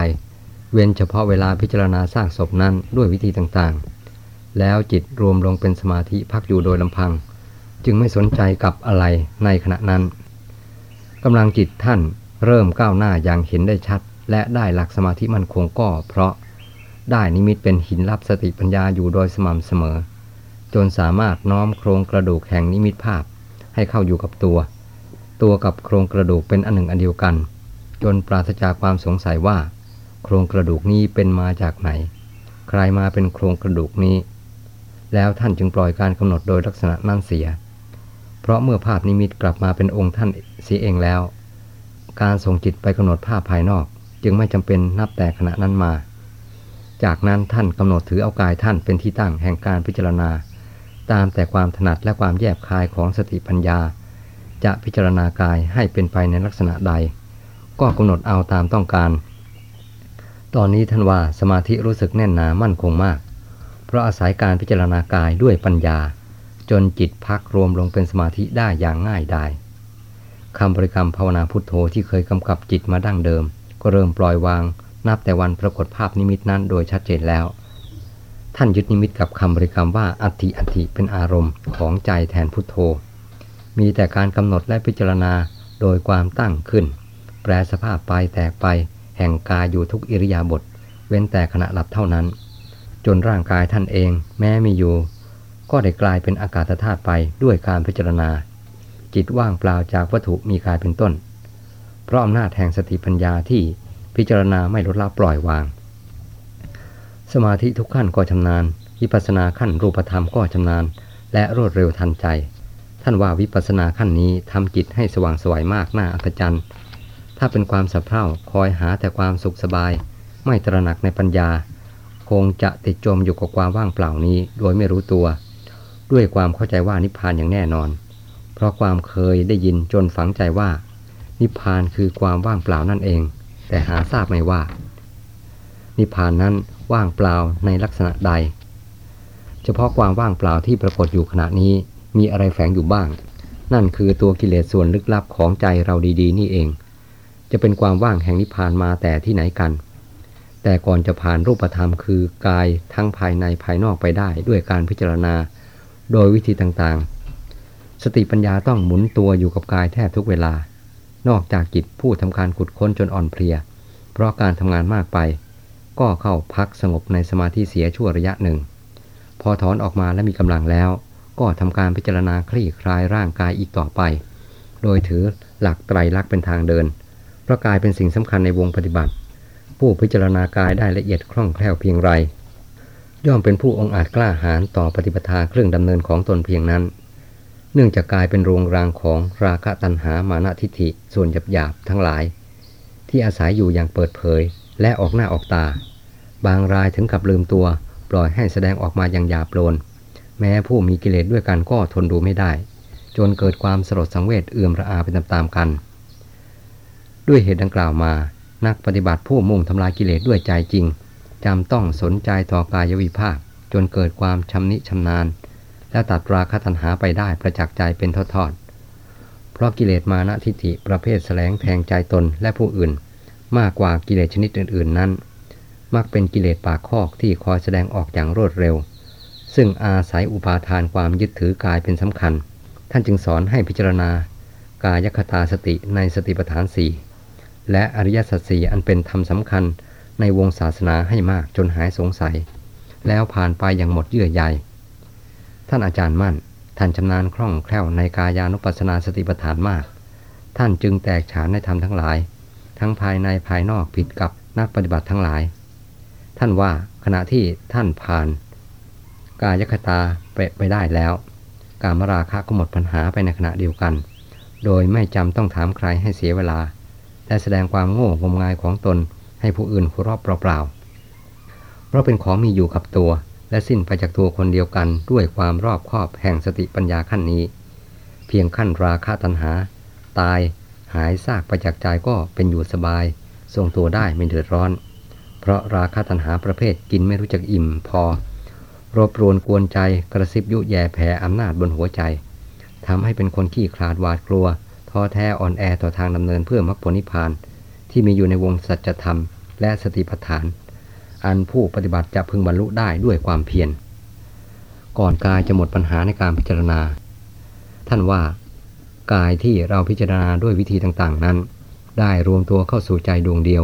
เว้นเฉพาะเวลาพิจารณาซากศพนั้นด้วยวิธีต่างๆ แล้วจิตรวมลงเป็นสมาธิพักอยู่โดยลำพัง จึงไม่สนใจกับอะไรในขณะนั้นกำลังจิตท่านเริ่มก้าวหน้าอย่างเห็นได้ชัด และได้หลักสมาธิมั่นคงก็เพราะได้นิมิตเป็นหินรับสติปัญญาอยู่โดยสม่ำเสมอ จนสามารถน้อมโครงกระดูกแห่งนิมิตภาพให้เข้าอยู่กับตัว ตัวกับโครงกระดูกเป็นอันหนึ่งอันเดียวกัน จนปราศจากความสงสัยว่า โครงกระดูกนี้เป็นมาจากไหน ใครมาเป็นโครงกระดูกนี้ แล้วท่านจึงปล่อยการกำหนดโดยลักษณะนั่นเสีย เพราะเมื่อภาพนิมิตกลับมาเป็นองค์ท่านเสียเองแล้ว การส่งจิตไปกำหนดภาพภายนอก จึงไม่จำเป็นนับแต่ขณะนั้นมา จากนั้นท่านกำหนดถือเอากายท่านเป็นที่ตั้งแห่งการพิจารณา ตามแต่ความถนัดและความแยบคายของสติปัญญา จะพิจารณากายให้เป็นไปในลักษณะใด ก็กำหนดเอาตามต้องการ ตอนนี้ท่านว่าสมาธิรู้สึกแน่นหนามั่นคงมาก เพราะอาศัยการพิจารณากายด้วยปัญญา จนจิตพักรวมลงเป็นสมาธิได้อย่างง่ายดายคำบริกรรมภาวนาพุทโธที่เคยกำกับจิตมาดั้งเดิม ก็เริ่มปล่อยวาง นับแต่วันปรากฏภาพนิมิตนั้นโดยชัดเจนแล้ว ท่านยึดนิมิตกับคำบริกรรมว่าอัติอัติเป็นอารมณ์ของใจแทนพุทโธ มีแต่การกำหนดและพิจารณาโดยความตั้งขึ้น แปลสภาพไปแตกไปแห่งกายอยู่ทุกอิริยาบถเว้นแต่ขณะหลับเท่านั้น จนร่างกายท่านเองแม้มีอยู่ ก็ได้กลายเป็นอากาศธาตุไปด้วยการพิจารณา จิตว่างเปล่าจากวัตถุมีกายเป็นต้น เพราะอำนาจแห่งสติปัญญาที่พิจารณาไม่ลดละปล่อยวาง สมาธิทุกขั้นก็ชำนาญวิปัสสนาขั้นรูปธรรมก็ชำนาญ และรวดเร็วทันใจ ท่านว่าวิปัสสนาขั้นนี้ทำจิตให้สว่างสวยมากน่าอัศจรรย์ ถ้าเป็นความสับเพร่าคอยหาแต่ความสุขสบาย ไม่ตระหนักในปัญญา คงจะติดจมอยู่กับความว่างเปล่านี้โดยไม่รู้ตัว ด้วยความเข้าใจว่านิพพานอย่างแน่นอน เพราะความเคยได้ยินจนฝังใจว่า นิพพานคือความว่างเปล่านั่นเอง แต่หาทราบไม่ว่า นิพพานนั้นว่างเปล่าในลักษณะใด เฉพาะความว่างเปล่าที่ปรากฏอยู่ขณะนี้มีอะไรแฝงอยู่บ้าง นั่นคือตัวกิเลสส่วนลึกลับของใจเราดีๆ นี่เอง จะเป็นความว่างแห่งนิพพานมาแต่ที่ไหนกัน แต่ก่อนจะผ่านรูปธรรมคือกายทั้งภายในภายนอกไปได้ด้วยการพิจารณา โดยวิธีต่างๆ สติปัญญาต้องหมุนตัวอยู่กับกายแทบทุกเวลา นอกจากจิตผู้ทำการขุดค้นจนอ่อนเพลีย เพราะการทำงานมากไป ก็เข้าพักสงบในสมาธิเสียชั่วระยะหนึ่ง พอถอนออกมาและมีกำลังแล้ว ก็ทำการพิจารณาคลี่คลายร่างกายอีกต่อไป โดยถือหลักไตรลักษณ์เป็นทางเดิน เพราะกายเป็นสิ่งสำคัญในวงปฏิบัติ ผู้พิจารณากายได้ละเอียดคล่องแคล่วเพียงไร ย่อมเป็นผู้องอาจกล้าหาญต่อปฏิปทาเครื่องดำเนินของตนเพียงนั้น เนื่องจากกายเป็นโรงรางของราคะตัณหามานะทิฐิส่วนหยาบๆทั้งหลาย ที่อาศัยอยู่อย่างเปิดเผยและออกหน้าออกตา บางรายถึงกับลืมตัว ปล่อยให้แสดงออกมาอย่างหยาบโลนแม้ผู้มีกิเลสด้วยกันก็ทนดูไม่ได้ จนเกิดความสลดสังเวชเอื่อมระอาไปตามๆกัน ด้วยเหตุดังกล่าวมา นักปฏิบัติผู้มุ่งทำลายกิเลสด้วยใจจริงจำต้องสนใจต่อกายวิภาค จนเกิดความชำนิชำนาญ และตัดราคะตัณหาไปได้ประจักษ์ใจเป็นทอดๆเพราะกิเลสมานะทิฏฐิประเภทแสลงแทงใจตนและผู้อื่น มากกว่ากิเลสชนิดอื่น ๆ นั้น มักเป็นกิเลสปากคอกที่คอยแสดงออกอย่างรวดเร็ว ซึ่งอาศัยอุปาทานความยึดถือกายเป็นสำคัญ ท่านจึงสอนให้พิจารณากายคตาสติในสติปัฏฐานสี่ และอริยสัจสี่อันเป็นธรรมสำคัญในวงศาสนาให้มากจนหายสงสัย แล้วผ่านไปอย่างหมดเยื่อใย ท่านอาจารย์มั่น ท่านชำนาญคล่องแคล่วในกายานุปัสสนาสติปัฏฐานมาก ท่านจึงแตกฉานในธรรมทั้งหลาย ทั้งภายในภายนอกผิดกับนักปฏิบัติทั้งหลาย ท่านว่าขณะที่ท่านผ่าน กายคตาไปไปได้แล้ว การมราคะก็หมดปัญหาไปในขณะเดียวกัน โดยไม่จำต้องถามใครให้เสียเวลา และแสดงความโง่งมงายของตนให้ผู้อื่นหัวรอบเปล่าๆ เพราะเป็นของมีอยู่กับตัว และสิ้นไปจากตัวคนเดียวกันด้วยความรอบคอบแห่งสติปัญญาขั้นนี้ เพียงขั้นราคะตัณหา ตายหายซากไปจากใจก็เป็นอยู่สบาย ทรงตัวได้ไม่เดือดร้อน เพราะราคะตัณหาประเภทกินไม่รู้จักอิ่มพอ รบรวนกวนใจกระซิบยุแย่แผ่อำนาจบนหัวใจทำให้เป็นคนขี้คลาดหวาดกลัว ท้อแท้อ่อนแอต่อทางดำเนินเพื่อมรรคผลนิพพาน ที่มีอยู่ในวงสัจธรรม และสติปัฏฐาน อันผู้ปฏิบัติจะพึงบรรลุได้ด้วยความเพียรก่อนกายจะหมดปัญหาในการพิจารณา ท่านว่ากายที่เราพิจารณาด้วยวิธีต่างๆ นั้น ได้รวมตัวเข้าสู่ใจดวงเดียว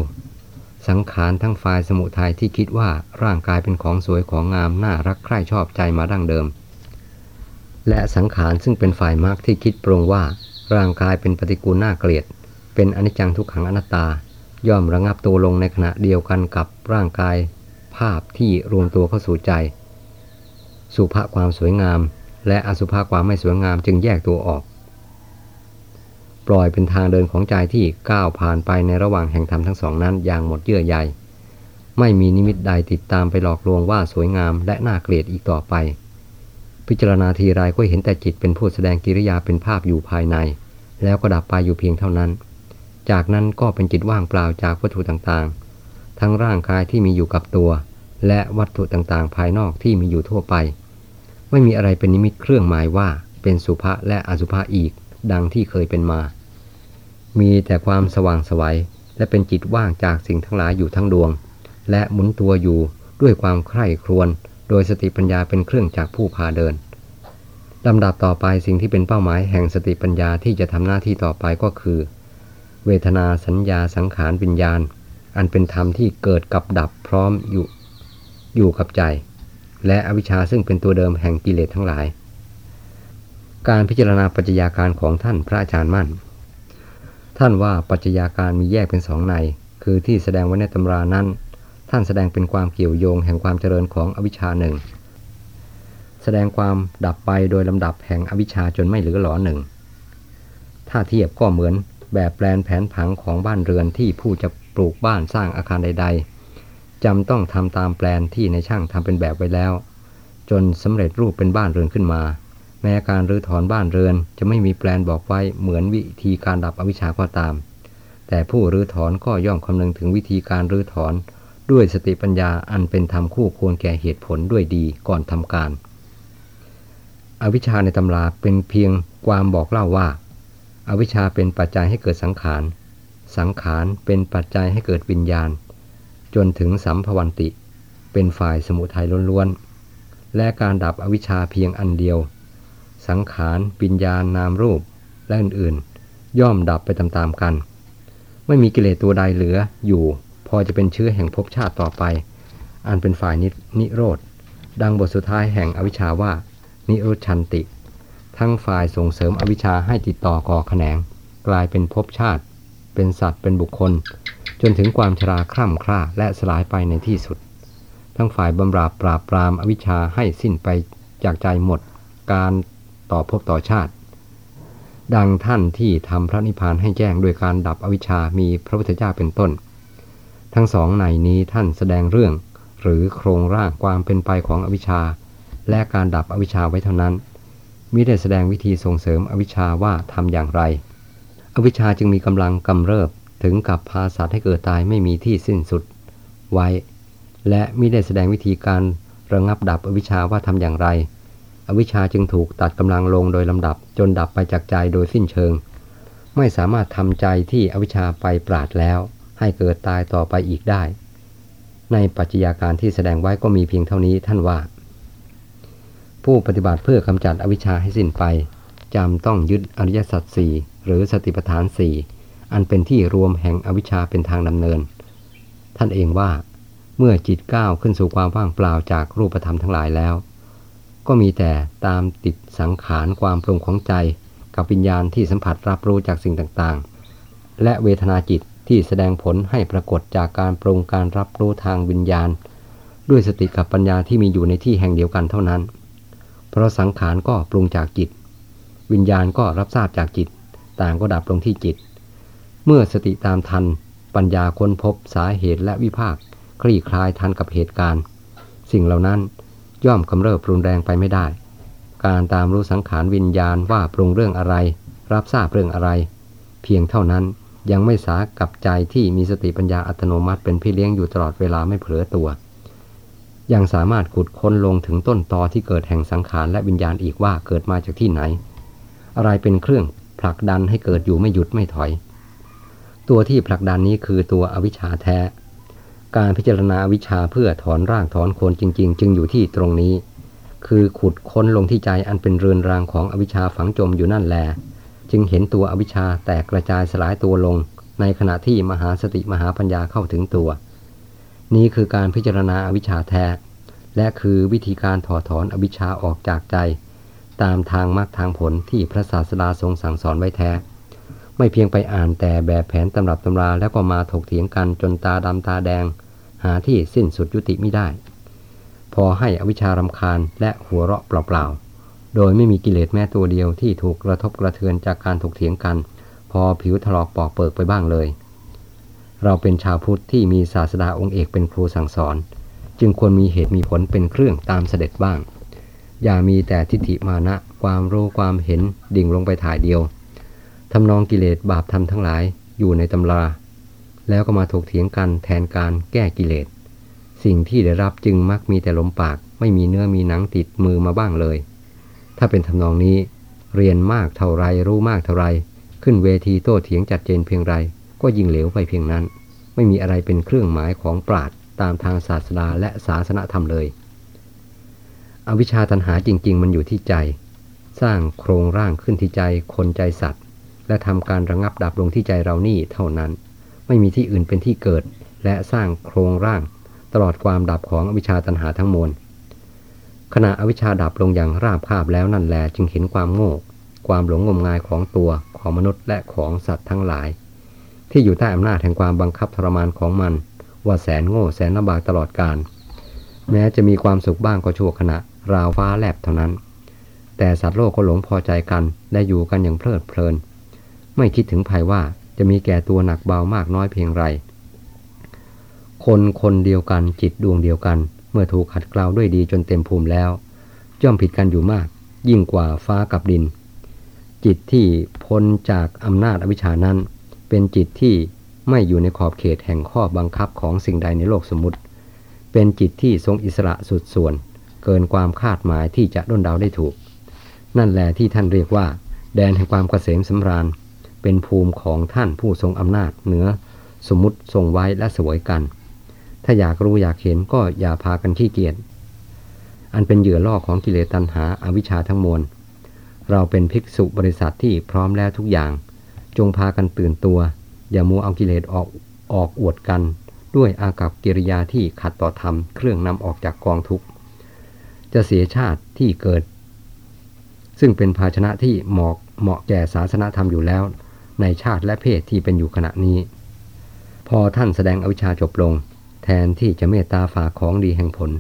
สังขารทั้งฝ่ายสมุทัยที่คิดว่าร่างกายเป็นของสวยของงามน่ารักใคร่ชอบใจมาดั้งเดิม และสังขารซึ่งเป็นฝ่ายมรรคที่คิดปรงว่า ร่างกายเป็นปฏิกูลน่าเกลียด เป็นอนิจจังทุกขังอนัตตา ย่อมระงับตัวลงในขณะเดียวกันกับร่างกาย ภาพที่รวมตัวเข้าสู่ใจ สุภาพความสวยงาม และอสุภาพความไม่สวยงามจึงแยกตัวออก ปล่อยเป็นทางเดินของใจที่ก้าวผ่านไปในระหว่างแห่งธรรมทั้งสองนั้นอย่างหมดเยื่อใยไม่มีนิมิตใดติดตามไปหลอกลวงว่าสวยงามและน่าเกลียดอีกต่อไป พิจารณาทีไรก็เห็นแต่จิตเป็นผู้แสดงกิริยาเป็นภาพอยู่ภายใน แล้วก็ดับไปอยู่เพียงเท่านั้น จากนั้นก็เป็นจิตว่างเปล่าจากวัตถุต่างๆ ทั้งร่างกายที่มีอยู่กับตัว และวัตถุต่างๆ ภายนอกที่มีอยู่ทั่วไป ไม่มีอะไรเป็นนิมิตเครื่องหมายว่าเป็นสุภาและอสุภาอีก ดังที่เคยเป็นมา มีแต่ความสว่างสวัยและเป็นจิตว่างจากสิ่งทั้งหลายอยู่ทั้งดวง และหมุนตัวอยู่ด้วยความใคร่ครวญ โดยสติปัญญาเป็นเครื่องจากผู้พาเดินลำดับต่อไปสิ่งที่เป็นเป้าหมายแห่งสติปัญญาที่จะทำหน้าที่ต่อไปก็คือ เวทนาสัญญาสังขารวิญญาณ อันเป็นธรรมที่เกิดกับดับพร้อมอยู่ อยู่กับใจ และอวิชชาซึ่งเป็นตัวเดิมแห่งกิเลสทั้งหลาย การพิจารณาปัจจัยาการของท่านพระอาจารย์มั่น ท่านว่าปัจจัยาการมีแยกเป็นสองใน คือที่แสดงไว้ในตำรานั้น ท่านแสดงเป็นความเกี่ยวโยงแห่งความเจริญของอวิชชาหนึ่ง แสดงความดับไปโดยลำดับแห่งอวิชชาจนไม่เหลือหลอหนึ่ง ถ้าเทียบก็เหมือนแบบแปลนแผนผังของบ้านเรือนที่ผู้จะปลูกบ้านสร้างอาคารใด ๆจำต้องทำตามแปลนที่ในช่างทำเป็นแบบไว้แล้ว จนสำเร็จรูปเป็นบ้านเรือนขึ้นมา แม้การรื้อถอนบ้านเรือนจะไม่มีแปลนบอกไว้เหมือนวิธีการดับอวิชชาก็ตาม แต่ผู้รื้อถอนก็ย่อมคำนึงถึงวิธีการรื้อถอน ด้วยสติปัญญาอันเป็นธรรมคู่ควรแก่เหตุผลด้วยดีก่อนทำการ อวิชชาในตำราเป็นเพียงความบอกเล่าว่า อวิชชาเป็นปัจจัยให้เกิดสังขาร สังขารเป็นปัจจัยให้เกิดวิญญาณ จนถึงสัมภวันติ เป็นฝ่ายสมุทัยล้วนๆ และการดับอวิชชาเพียงอันเดียว สังขารวิญญาณนามรูปและอื่นๆ ย่อมดับไปตามๆกัน ไม่มีกิเลสตัวใดเหลืออยู่ อจะเป็นเชื้อแห่งภพชาติต่อไป อันเป็นฝ่ายนินิโรธ ดังบทสุดท้ายแห่งอวิชชาว่า นิโรชันติ ทั้งฝ่ายส่งเสริมอวิชชาให้ติดต่อก่อแขนง กลายเป็นภพชาติ เป็นสัตว์เป็นบุคคล จนถึงความชราคร่ำคร่าและสลายไปในที่สุด ทั้งฝ่ายบำราบปราบปรามอวิชชาให้สิ้นไปจากใจหมดการต่อภพต่อชาติ ดังท่านที่ทำพระนิพพานให้แจ้งโดยการดับอวิชชามีพระพุทธเจ้าเป็นต้น ทั้งสองในนี้ท่านแสดงเรื่อง หรือโครงร่างความเป็นไปของอวิชชา และการดับอวิชชาไว้เท่านั้นมิได้แสดงวิธีส่งเสริมอวิชชาว่าทำอย่างไร อวิชชาจึงมีกำลังกำเริบถึงกับพาสัตว์ให้เกิดตายไม่มีที่สิ้นสุด ไว้ และมิได้แสดงวิธีการระงับดับอวิชชาว่าทำอย่างไร อวิชชาจึงถูกตัดกำลังลงโดยลำดับจนดับไปจากใจโดยสิ้นเชิง ไม่สามารถทำใจที่อวิชชาไปปราดแล้ว ให้เกิดตายต่อไปอีกได้ ในปัจจัยาการที่แสดงไว้ก็มีเพียงเท่านี้ท่านว่า ผู้ปฏิบัติเพื่อกำจัดอวิชชาให้สิ้นไปจำต้องยึดอริยสัจสี่หรือสติปัฏฐานสี่อันเป็นที่รวมแห่งอวิชชาเป็นทางดำเนิน ท่านเองว่าเมื่อจิตก้าวขึ้นสู่ความว่างเปล่าจากรูปธรรมทั้งหลายแล้ว ก็มีแต่ตามติดสังขารความปรุงของใจ กับวิญญาณที่สัมผัสรับรู้จากสิ่งต่างๆ และเวทนาจิต ที่แสดงผลให้ปรากฏจากการปรุงการรับรู้ทางวิญญาณ ด้วยสติกับปัญญาที่มีอยู่ในที่แห่งเดียวกันเท่านั้น เพราะสังขารก็ปรุงจากจิต วิญญาณก็รับทราบจากจิต ต่างก็ดับลงที่จิต เมื่อสติตามทัน ปัญญาค้นพบสาเหตุและวิภาคคลี่คลายทันกับเหตุการณ์ สิ่งเหล่านั้นย่อมกำเริบปรุนแรงไปไม่ได้ การตามรู้สังขารวิญญาณว่าปรุงเรื่องอะไร รับทราบเรื่องอะไร เพียงเท่านั้น ยังไม่สากับใจที่มีสติปัญญาอัตโนมัติเป็นพี่เลี้ยงอยู่ตลอดเวลาไม่เผลอตัว ยังสามารถขุดค้นลงถึงต้นตอที่เกิดแห่งสังขารและวิญญาณอีกว่าเกิดมาจากที่ไหน อะไรเป็นเครื่องผลักดันให้เกิดอยู่ไม่หยุดไม่ถอย ตัวที่ผลักดันนี้คือตัวอวิชชาแท้ การพิจารณาอวิชชาเพื่อถอนร่างถอนโคนจริง ๆ จึงอยู่ที่ตรงนี้ คือขุดค้นลงที่ใจอันเป็นเรือนรางของอวิชชาฝังจมอยู่นั่นแหละ จึงเห็นตัวอวิชชาแตกกระจายสลายตัวลง ในขณะที่มหาสติมหาปัญญาเข้าถึงตัว นี้คือการพิจารณาอวิชชาแท้ และคือวิธีการถอดถอนอวิชชาออกจากใจ ตามทางมรรคทางผลที่พระศาสดาทรงสั่งสอนไว้แท้ ไม่เพียงไปอ่านแต่แบบแผนตำรับตำราแล้วก็มาถกเถียงกันจนตาดำตาแดง หาที่สิ้นสุดยุติไม่ได้ พอให้อวิชชารำคาญและหัวเราะเปล่าๆ โดยไม่มีกิเลสแม้ตัวเดียวที่ถูกกระทบกระเทือนจากการถกเถียงกัน พอผิวถลอกปอกเปิกไปบ้างเลย เราเป็นชาวพุทธที่มีศาสดาองค์เอกเป็นครูสั่งสอน จึงควรมีเหตุมีผลเป็นเครื่องตามเสด็จบ้าง อย่ามีแต่ทิฏฐิมานะ ความรู้ความเห็นดิ่งลงไปถ่ายเดียวทำนองกิเลสบาปธรรมทั้งหลายอยู่ในตำรา แล้วก็มาถกเถียงกันแทนการแก้กิเลส สิ่งที่ได้รับจึงมักมีแต่ลมปาก ไม่มีเนื้อมีหนังติดมือมาบ้างเลย ถ้าเป็นทำนองนี้ เรียนมากเท่าไรรู้มากเท่าไร ขึ้นเวทีโต้เถียงจัดเจนเพียงไร ก็ยิ่งเหลวไปเพียงนั้น ไม่มีอะไรเป็นเครื่องหมายของปราดตามทางศาสนาและศาสนธรรมเลย อวิชชาตันหาจริง ๆ มันอยู่ที่ใจ สร้างโครงร่างขึ้นที่ใจคนใจสัตว์ และทำการระงับดับลงที่ใจเรานี่เท่านั้น ไม่มีที่อื่นเป็นที่เกิด และสร้างโครงร่าง ตลอดความดับของอวิชชาตันหาทั้งมวล ขณะอวิชชาดับลงอย่างราบคาบแล้วนั่นแหลจึงเห็นความโง่ ความหลงงมงายของตัวของมนุษย์และของสัตว์ทั้งหลาย ที่อยู่ใต้อำนาจแห่งความบังคับทรมานของมัน ว่าแสนโง่แสนลำบากตลอดกาลแม้จะมีความสุขบ้างก็ชั่วขณะ ราวฟ้าแลบเท่านั้น แต่สัตว์โลกก็หลงพอใจกันและอยู่กันอย่างเพลิดเพลิน ไม่คิดถึงภัยว่าจะมีแก่ตัวหนักเบามากน้อยเพียงไร คนคนเดียวกันจิตดวงเดียวกัน เมื่อถูกขัดเกลาด้วยดีจนเต็มภูมิแล้ว ย่อมผิดกันอยู่มาก ยิ่งกว่าฟ้ากับดิน จิตที่พ้นจากอำนาจอวิชานั้น เป็นจิตที่ไม่อยู่ในขอบเขตแห่งข้อบังคับของสิ่งใดในโลกสมมติ เป็นจิตที่ทรงอิสระสุดส่วน เกินความคาดหมายที่จะด้นเดาได้ถูก นั่นแหละที่ท่านเรียกว่า แดนแห่งความเกษมสำราญ เป็นภูมิของท่านผู้ทรงอำนาจเหนือสมมติทรงไว้และสวยกัน ถ้าอยากรู้อยากเห็นก็อย่าพากันขี้เกียจ อันเป็นเหยื่อล่อของกิเลสตัณหาอาวิชชาทั้งมวล เราเป็นภิกษุบริษัทที่พร้อมแล้วทุกอย่าง จงพากันตื่นตัว อย่ามัวเอากิเลสออกออกอวดกัน ด้วยอากับกิริยาที่ขัดต่อธรรมเครื่องนำออกจากกองทุกข์ จะเสียชาติที่เกิด ซึ่งเป็นภาชนะที่เหมาะเหมาะแก่ศาสนาธรรมอยู่แล้ว ในชาติและเพศที่เป็นอยู่ขณะนี้ พอท่านแสดงอวิชชาจบลง แทนที่จะเมตตาฝากของดีแห่งผล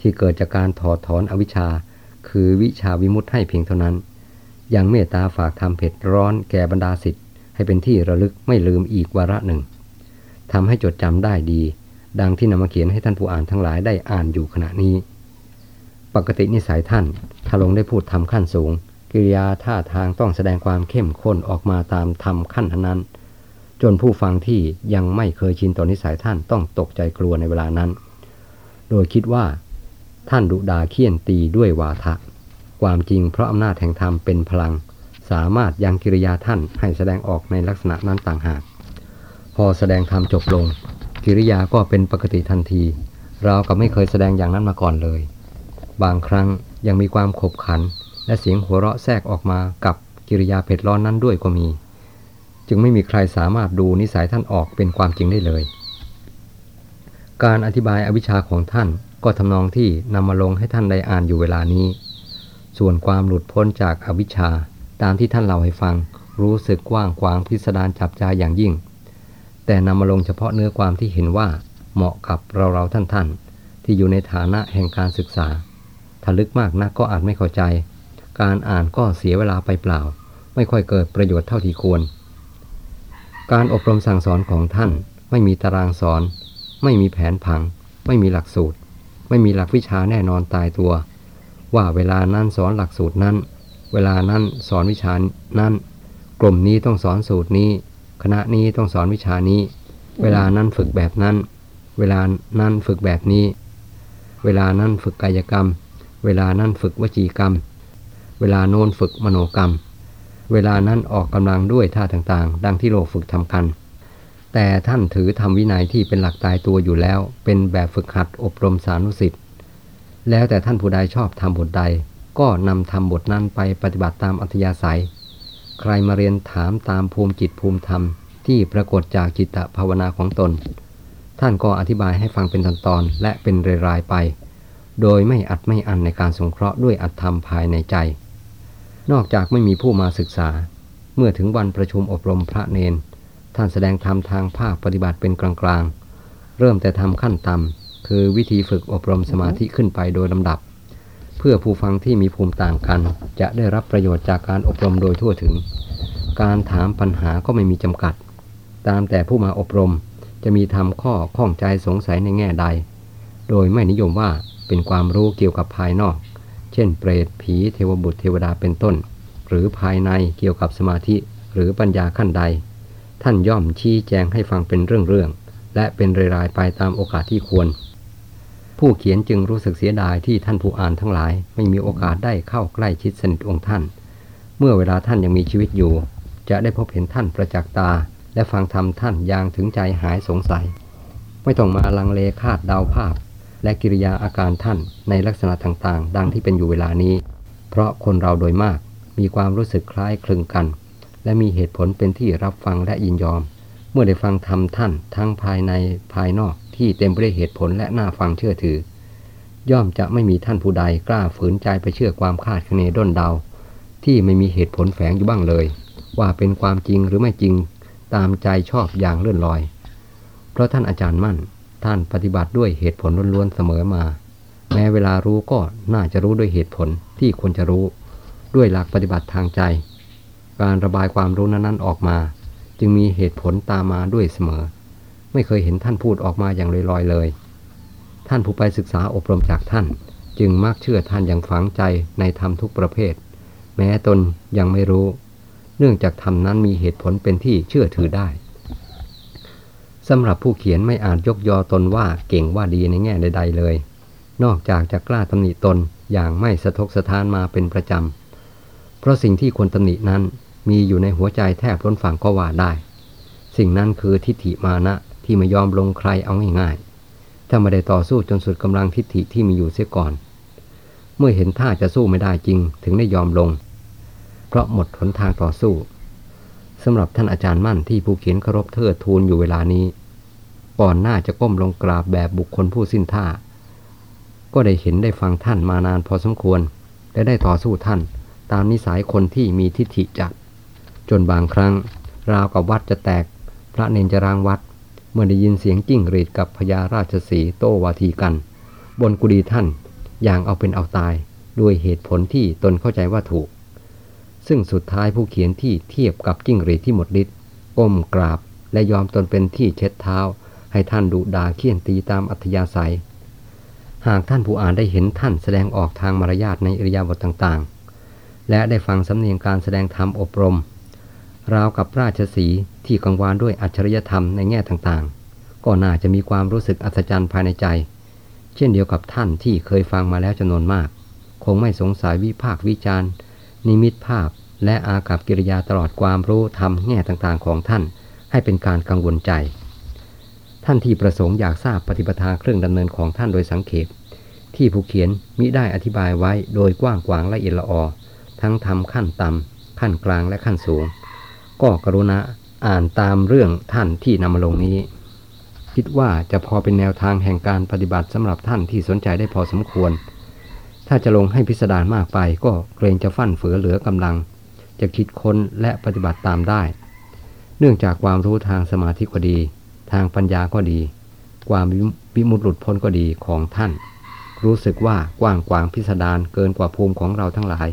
ที่เกิดจากการถอดถอนอวิชชา คือวิชาวิมุตให้เพียงเท่านั้น ยังเมตตาฝากทำเผ็ดร้อนแก่บรรดาสิทธิ์ให้เป็นที่ระลึกไม่ลืมอีกวาระหนึ่งทำให้จดจำได้ดี ดังที่นำมาเขียนให้ท่านผู้อ่านทั้งหลายได้อ่านอยู่ขณะนี้ ปกตินิสัยท่านถ้าลงได้พูดทำขั้นสูง กิริยาท่าทางต้องแสดงความเข้มข้นออกมาตามทำขั้นนั้น จนผู้ฟังที่ยังไม่เคยชินต่อนนิสัยท่านต้องตกใจกลัวในเวลานั้น โดยคิดว่า ท่านดุดาเคี่ยนตีด้วยวาทะ ความจริงเพราะอำนาจแห่งธรรมเป็นพลัง สามารถยังกิริยาท่านให้แสดงออกในลักษณะนั้นต่างหาก พอแสดงธรรมจบลง กิริยาก็เป็นปกติทันที เราก็ไม่เคยแสดงอย่างนั้นมาก่อนเลย บางครั้งยังมีความขบขัน และเสียงหัวเราะแทรกออกมากับกิริยาเผ็ดร้อนนั้นด้วยก็มี จึงไม่มีใครสามารถดูนิสัยท่านออกเป็นความจริงได้เลย การอธิบายอวิชชาของท่านก็ทำนองที่นำมาลงให้ท่านได้อ่านอยู่เวลานี้ ส่วนความหลุดพ้นจากอวิชชาตามที่ท่านเล่าให้ฟัง รู้สึกกว้างขวางพิสดารจับใจอย่างยิ่ง แต่นำมาลงเฉพาะเนื้อความที่เห็นว่าเหมาะกับเราเราท่านท่านที่อยู่ในฐานะแห่งการศึกษาถ้าลึกมากนักก็อาจไม่เข้าใจ การอ่านก็เสียเวลาไปเปล่า ไม่ค่อยเกิดประโยชน์เท่าที่ควร การอบรมสั่งสอนของท่าน ไม่มีตารางสอน ไม่มีแผนผัง ไม่มีหลักสูตร ไม่มีหลักวิชาแน่นอนตายตัว ว่าเวลานั้นสอนหลักสูตรนั้น เวลานั้นสอนวิชานั้น กลุ่มนี้ต้องสอนสูตรนี้ คณะนี้ต้องสอนวิชานี้ เวลานั้นฝึกแบบนั้น เวลานั้นฝึกแบบนี้ เวลานั้นฝึกกายกรรม เวลานั้นฝึกวจีกรรม เวลาโน้นฝึกมโนกรรม เวลานั้นออกกำลังด้วยท่าต่างๆ ดังที่โลกฝึกทำกัน แต่ท่านถือทำวินัยที่เป็นหลักตายตัวอยู่แล้ว เป็นแบบฝึกหัดอบรมสานุสิทธิ์แล้วแต่ท่านผู้ใดชอบทำบทใด ก็นำทำบทนั้นไปปฏิบัติตามอัธยาศัย ใครมาเรียนถามตามภูมิจิตภูมิธรรม ที่ปรากฏจากจิตภาวนาของตน ท่านก็อธิบายให้ฟังเป็นตอนๆและเป็นรายๆไป โดยไม่อัดไม่อันในการสงเคราะห์ด้วยอัตธรรมภายในใจ นอกจากไม่มีผู้มาศึกษา เมื่อถึงวันประชุมอบรมพระเนน ท่านแสดงธรรมทางภาคปฏิบัติเป็นกลางๆ เริ่มแต่ทำขั้นต่ำคือวิธีฝึกอบรมสมาธิขึ้นไปโดยลำดับ เพื่อผู้ฟังที่มีภูมิต่างกัน จะได้รับประโยชน์จากการอบรมโดยทั่วถึง การถามปัญหาก็ไม่มีจำกัด ตามแต่ผู้มาอบรมจะมีทำข้อข้องใจสงสัยในแง่ใด โดยไม่นิยมว่าเป็นความรู้เกี่ยวกับภายนอก เช่นเปรตผีเทวบุตรเทวดาเป็นต้น หรือภายในเกี่ยวกับสมาธิหรือปัญญาขั้นใด ท่านย่อมชี้แจงให้ฟังเป็นเรื่องๆและเป็นรายๆไปตามโอกาสที่ควร ผู้เขียนจึงรู้สึกเสียดายที่ท่านผู้อ่านทั้งหลาย ไม่มีโอกาสได้เข้าใกล้ชิดสนิทองค์ท่าน เมื่อเวลาท่านยังมีชีวิตอยู่ จะได้พบเห็นท่านประจักษ์ตา และฟังธรรมท่านอย่างถึงใจหายสงสัย ไม่ต้องมาลังเลคาดเดาภาพ และกิริยาอาการท่านในลักษณะต่างๆ ดังที่เป็นอยู่เวลานี้ เพราะคนเราโดยมากมีความรู้สึกคล้ายคลึงกัน และมีเหตุผลเป็นที่รับฟังและยินยอม เมื่อได้ฟังธรรมท่านทั้งภายในภายนอกที่เต็มไปด้วยเหตุผลและน่าฟังเชื่อถือ ย่อมจะไม่มีท่านผู้ใดกล้าฝืนใจไปเชื่อความคาดคะเนด้นเดา ที่ไม่มีเหตุผลแฝงอยู่บ้างเลย ว่าเป็นความจริงหรือไม่จริงตามใจชอบอย่างเลื่อนลอย เพราะท่านอาจารย์มั่น ท่านปฏิบัติด้วยเหตุผลล้วนๆเสมอมา แม้เวลารู้ก็น่าจะรู้ด้วยเหตุผลที่ควรจะรู้ ด้วยหลักปฏิบัติทางใจ การระบายความรู้นั้นๆออกมา จึงมีเหตุผลตามมาด้วยเสมอ ไม่เคยเห็นท่านพูดออกมาอย่างลอยๆเลย ท่านผู้ไปศึกษาอบรมจากท่าน จึงมักเชื่อท่านอย่างฝังใจในธรรมทุกประเภท แม้ตนยังไม่รู้ เนื่องจากธรรมนั้นมีเหตุผลเป็นที่เชื่อถือได้ สำหรับผู้เขียนไม่อาจยกยอตนว่าเก่งว่าดีในแง่ใด ๆ เลย นอกจากจะกล้าตำหนิตนอย่างไม่สะทกสะท้านมาเป็นประจำ เพราะสิ่งที่ควรตำหนินั้นมีอยู่ในหัวใจแทบล้นฝั่งก็ว่าได้ สิ่งนั้นคือทิฏฐิมานะที่ไม่ยอมลงใครเอาง่ายๆ ถ้าไม่ได้ต่อสู้จนสุดกำลังทิฏฐิที่มีอยู่เสียก่อน เมื่อเห็นท่าจะสู้ไม่ได้จริงถึงได้ยอมลง เพราะหมดหนทางต่อสู้ สำหรับท่านอาจารย์มั่นที่ผู้เขียนเคารพเทิดทูนอยู่เวลานี้ ก่อนหน้าจะก้มลงกราบแบบบุคคลผู้สิ้นท่า ก็ได้เห็นได้ฟังท่านมานานพอสมควร และได้ต่อสู้ท่าน ตามนิสัยคนที่มีทิฏฐิจัดจนบางครั้ง ราวกับวัดจะแตก พระเนนจะรางวัด เมื่อได้ยินเสียงจิ้งหรีดกับพญาราชสีโตวาทีกัน บนกุฎีท่านอย่างเอาเป็นเอาตายด้วยเหตุผลที่ตนเข้าใจว่าถูก ซึ่งสุดท้ายผู้เขียนที่เทียบกับจิ้งหรีที่หมดฤทธิ์ก้มกราบ และยอมตนเป็นที่เช็ดเท้า ให้ท่านดุดาเคี่ยนตีตามอัธยาศัย หากท่านผู้อ่านได้เห็นท่านแสดงออกทางมารยาทในอริยบทต่างๆ และได้ฟังสำเนียงการแสดงธรรมอบรม ราวกับราชสีที่กังวานด้วยอัจฉริยธรรมในแง่ต่างๆ ก็น่าจะมีความรู้สึกอัศจรรย์ภายในใจ เช่นเดียวกับท่านที่เคยฟังมาแล้วจำนวนมาก คงไม่สงสัยวิพากวิจารณ์ นิมิตภาพ และอากับกิริยาตลอดความรู้ธรรมแง่ต่างๆของท่าน ให้เป็นการกังวลใจ ท่านที่ประสงค์อยากทราบปฏิปทาเครื่องดำเนินของท่านโดยสังเขปที่ผู้เขียนมิได้อธิบายไว้โดยกว้างขวางละเอียดละออทั้งทำขั้นต่ำขั้นกลางและขั้นสูง ก็กรุณาอ่านตามเรื่องท่านที่นำมาลงนี้ คิดว่าจะพอเป็นแนวทางแห่งการปฏิบัติสำหรับท่านที่สนใจได้พอสมควร ถ้าจะลงให้พิสดารมากไปก็เกรงจะฟั่นเฟือเหลือกำลัง จะคิดค้นและปฏิบัติตามได้ เนื่องจากความรู้ทางสมาธิก็ดี ทางปัญญาก็ดี ความวิมุตติหลุดพ้นก็ดีของท่าน รู้สึกว่ากว้างกวางพิสดารเกินกว่าภูมิของเราทั้งหลาย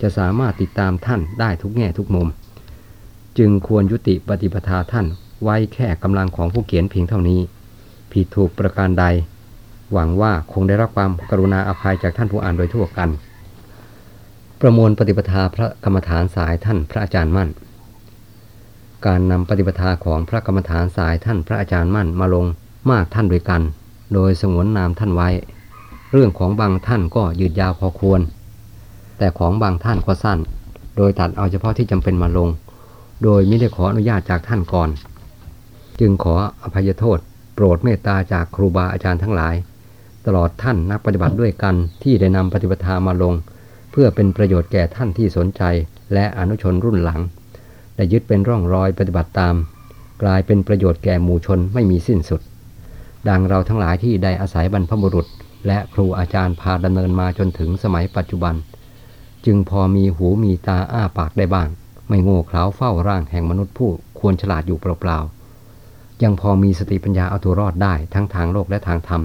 จะสามารถติดตามท่านได้ทุกแง่ทุกมุม จึงควรยุติปฏิปทาท่านไว้แค่กำลังของผู้เขียนเพียงเท่านี้ ผิดถูกประการใด หวังว่าคงได้รับความกรุณาอภัยจากท่านผู้อ่านโดยทั่วกัน ประมวลปฏิปทาพระกรรมฐานสายท่านพระอาจารย์มั่น การนำปฏิปทาของพระกรรมฐานสายท่านพระอาจารย์มั่นมาลงมากท่านด้วยกัน โดยสงวนนามท่านไว้ เรื่องของบางท่านก็ยืดยาวพอควร แต่ของบางท่านก็สั้น โดยตัดเอาเฉพาะที่จำเป็นมาลง โดยไม่ได้ขออนุญาตจากท่านก่อน จึงขออภัยโทษโปรดเมตตาจากครูบาอาจารย์ทั้งหลาย ตลอดท่านนักปฏิบัติด้วยกันที่ได้นำปฏิปทามาลง เพื่อเป็นประโยชน์แก่ท่านที่สนใจ และอนุชนรุ่นหลัง ได้ยึดเป็นร่องรอยปฏิบัติตาม กลายเป็นประโยชน์แก่หมู่ชนไม่มีสิ้นสุด ดังเราทั้งหลายที่ได้อาศัยบรรพบุรุษ และครูอาจารย์พาดำเนินมาจนถึงสมัยปัจจุบัน จึงพอมีหูมีตาอ้าปากได้บ้าง ไม่โง่เขลาเฝ้าร่างแห่งมนุษย์ผู้ควรฉลาดอยู่เปล่าๆยังพอมีสติปัญญาเอาตัวรอดได้ทั้งทางโลกและทางธรรม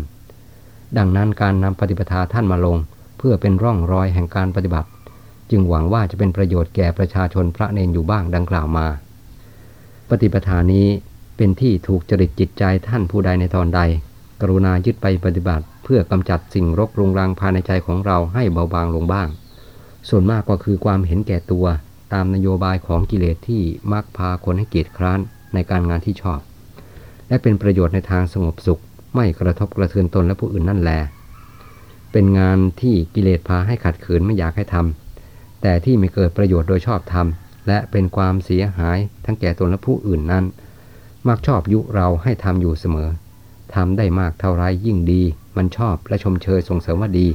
ดังนั้นการนำปฏิปทาท่านมาลง เพื่อเป็นร่องรอยแห่งการปฏิบัติ จึงหวังว่าจะเป็นประโยชน์แก่ประชาชนพระเนนอยู่บ้างดังกล่าวมา ปฏิปทานี้เป็นที่ถูกจริตจิตใจท่านผู้ใดในตอนใด กรุณายึดไปปฏิบัติ เพื่อกำจัดสิ่งรกรุงรังภายในใจของเราให้เบาบางลงบ้าง ส่วนมากก็คือความเห็นแก่ตัวตามนโยบายของกิเลสที่มักพาคนให้เกียจคร้านในการงานที่ชอบ และเป็นประโยชน์ในทางสงบสุข ไม่กระทบกระเทือนตนและผู้อื่นนั่นแหละเป็นงานที่กิเลสพาให้ขัดขืนไม่อยากให้ทำแต่ที่ไม่เกิดประโยชน์โดยชอบทำและเป็นความเสียหายทั้งแก่ตนและผู้อื่นนั้น มักชอบยุเราให้ทำอยู่เสมอทำได้มากเท่าไรยิ่งดี มันชอบและชมเชยส่งเสริมว่าดี